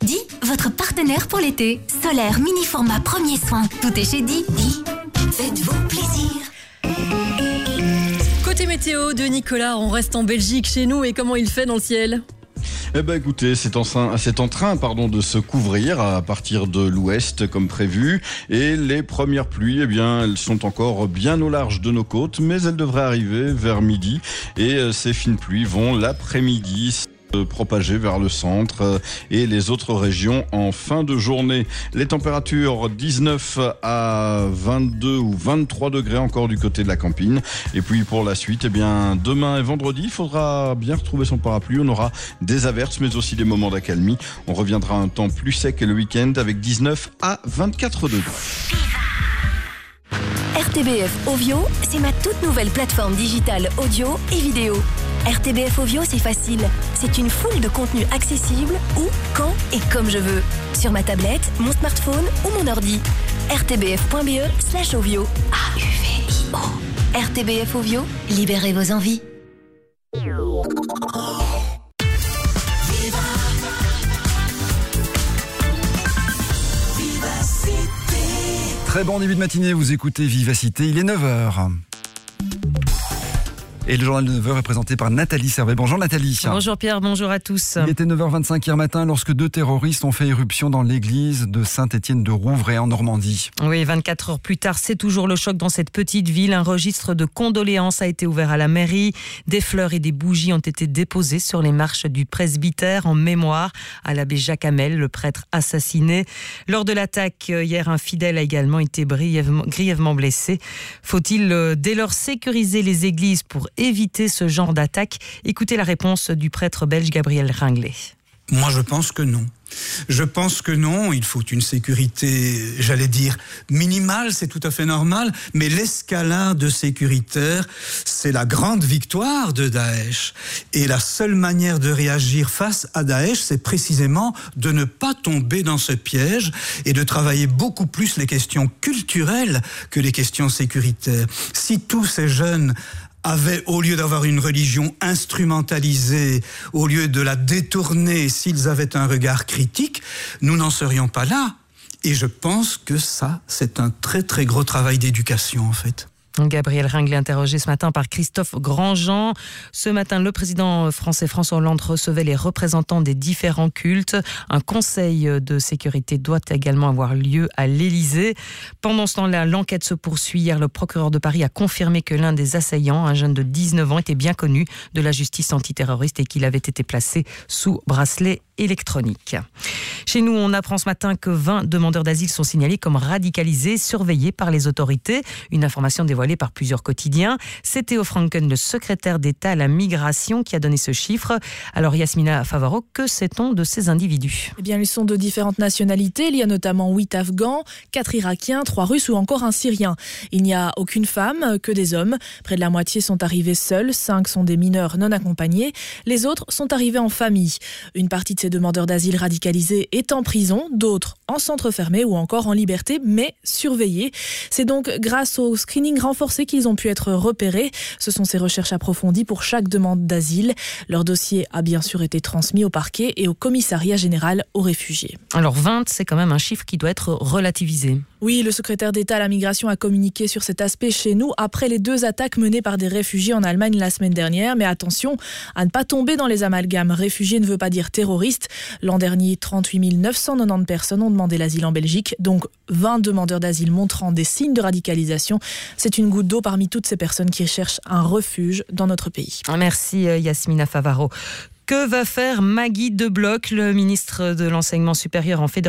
Di, votre partenaire pour l'été. Solaire, mini format, premier soin. Tout est chez Di. Di, faites-vous plaisir. Côté météo de Nicolas, on reste en Belgique chez nous et comment il fait dans le ciel? Eh ben écoutez, c'est en, en train pardon, de se couvrir à partir de l'ouest comme prévu. Et les premières pluies, eh bien, elles sont encore bien au large de nos côtes, mais elles devraient arriver vers midi. Et euh, ces fines pluies vont l'après-midi se propager vers le centre euh, et les autres régions en fin de journée. Les températures 19 à 22 ou 23 degrés encore du côté de la campine. Et puis pour la suite, eh bien, demain et vendredi, il faudra bien retrouver son parapluie. On aura des averses, mais aussi des moments d'accalmie. On reviendra un temps plus sec le week-end avec 19 à 24 degrés. RTBF Ovio, c'est ma toute nouvelle plateforme digitale audio et vidéo. RTBF Ovio, c'est facile. C'est une foule de contenus accessibles où, quand et comme je veux. Sur ma tablette, mon smartphone ou mon ordi. rtbf.be slash Ovio. A-U-V-I-O. RTBF Ovio, Libérez vos envies. Très bon début de matinée, vous écoutez Vivacité, il est 9h. Et le journal de 9h est présenté par Nathalie Servet. Bonjour Nathalie. Bonjour Pierre, bonjour à tous. Il était 9h25 hier matin lorsque deux terroristes ont fait éruption dans l'église de Saint-Étienne de Rouvray en Normandie. Oui, 24 heures plus tard, c'est toujours le choc dans cette petite ville. Un registre de condoléances a été ouvert à la mairie. Des fleurs et des bougies ont été déposées sur les marches du presbytère en mémoire à l'abbé Jacques Hamel, le prêtre assassiné. Lors de l'attaque, euh, hier, un fidèle a également été brièvement, grièvement blessé. Faut-il euh, dès lors sécuriser les églises pour éviter ce genre d'attaque Écoutez la réponse du prêtre belge Gabriel Ringlet. Moi, je pense que non. Je pense que non, il faut une sécurité, j'allais dire, minimale, c'est tout à fait normal, mais l'escalade sécuritaire, c'est la grande victoire de Daesh. Et la seule manière de réagir face à Daesh, c'est précisément de ne pas tomber dans ce piège et de travailler beaucoup plus les questions culturelles que les questions sécuritaires. Si tous ces jeunes avaient, au lieu d'avoir une religion instrumentalisée, au lieu de la détourner, s'ils avaient un regard critique, nous n'en serions pas là. Et je pense que ça, c'est un très très gros travail d'éducation en fait. Gabriel Ringlet interrogé ce matin par Christophe Grandjean. Ce matin, le président français François Hollande recevait les représentants des différents cultes. Un conseil de sécurité doit également avoir lieu à l'Élysée. Pendant ce temps-là, l'enquête se poursuit. Hier, le procureur de Paris a confirmé que l'un des assaillants, un jeune de 19 ans, était bien connu de la justice antiterroriste et qu'il avait été placé sous bracelet électronique. Chez nous, on apprend ce matin que 20 demandeurs d'asile sont signalés comme radicalisés, surveillés par les autorités. Une information dévoilée par plusieurs quotidiens. C'est Théo Franken, le secrétaire d'État à la migration, qui a donné ce chiffre. Alors Yasmina Favaro, que sait-on de ces individus? Eh bien, ils sont de différentes nationalités. Il y a notamment 8 Afghans, 4 Irakiens, 3 Russes ou encore un Syrien. Il n'y a aucune femme, que des hommes. Près de la moitié sont arrivés seuls, 5 sont des mineurs non accompagnés. Les autres sont arrivés en famille. Une partie de ces demandeurs d'asile radicalisés est en prison, d'autres en centre fermé ou encore en liberté, mais surveillés. C'est donc grâce au screening renforcé qu'ils ont pu être repérés. Ce sont ces recherches approfondies pour chaque demande d'asile. Leur dossier a bien sûr été transmis au parquet et au commissariat général aux réfugiés. Alors 20, c'est quand même un chiffre qui doit être relativisé. Oui, le secrétaire d'État à la migration a communiqué sur cet aspect chez nous après les deux attaques menées par des réfugiés en Allemagne la semaine dernière. Mais attention à ne pas tomber dans les amalgames. Réfugié ne veut pas dire terroriste. L'an dernier, 38 990 personnes ont demandé l'asile en Belgique, donc 20 demandeurs d'asile montrant des signes de radicalisation. C'est une goutte d'eau parmi toutes ces personnes qui cherchent un refuge dans notre pays. Merci euh, Yasmina Favaro. Que va faire Maggie Debloc, le ministre de l'Enseignement supérieur en fait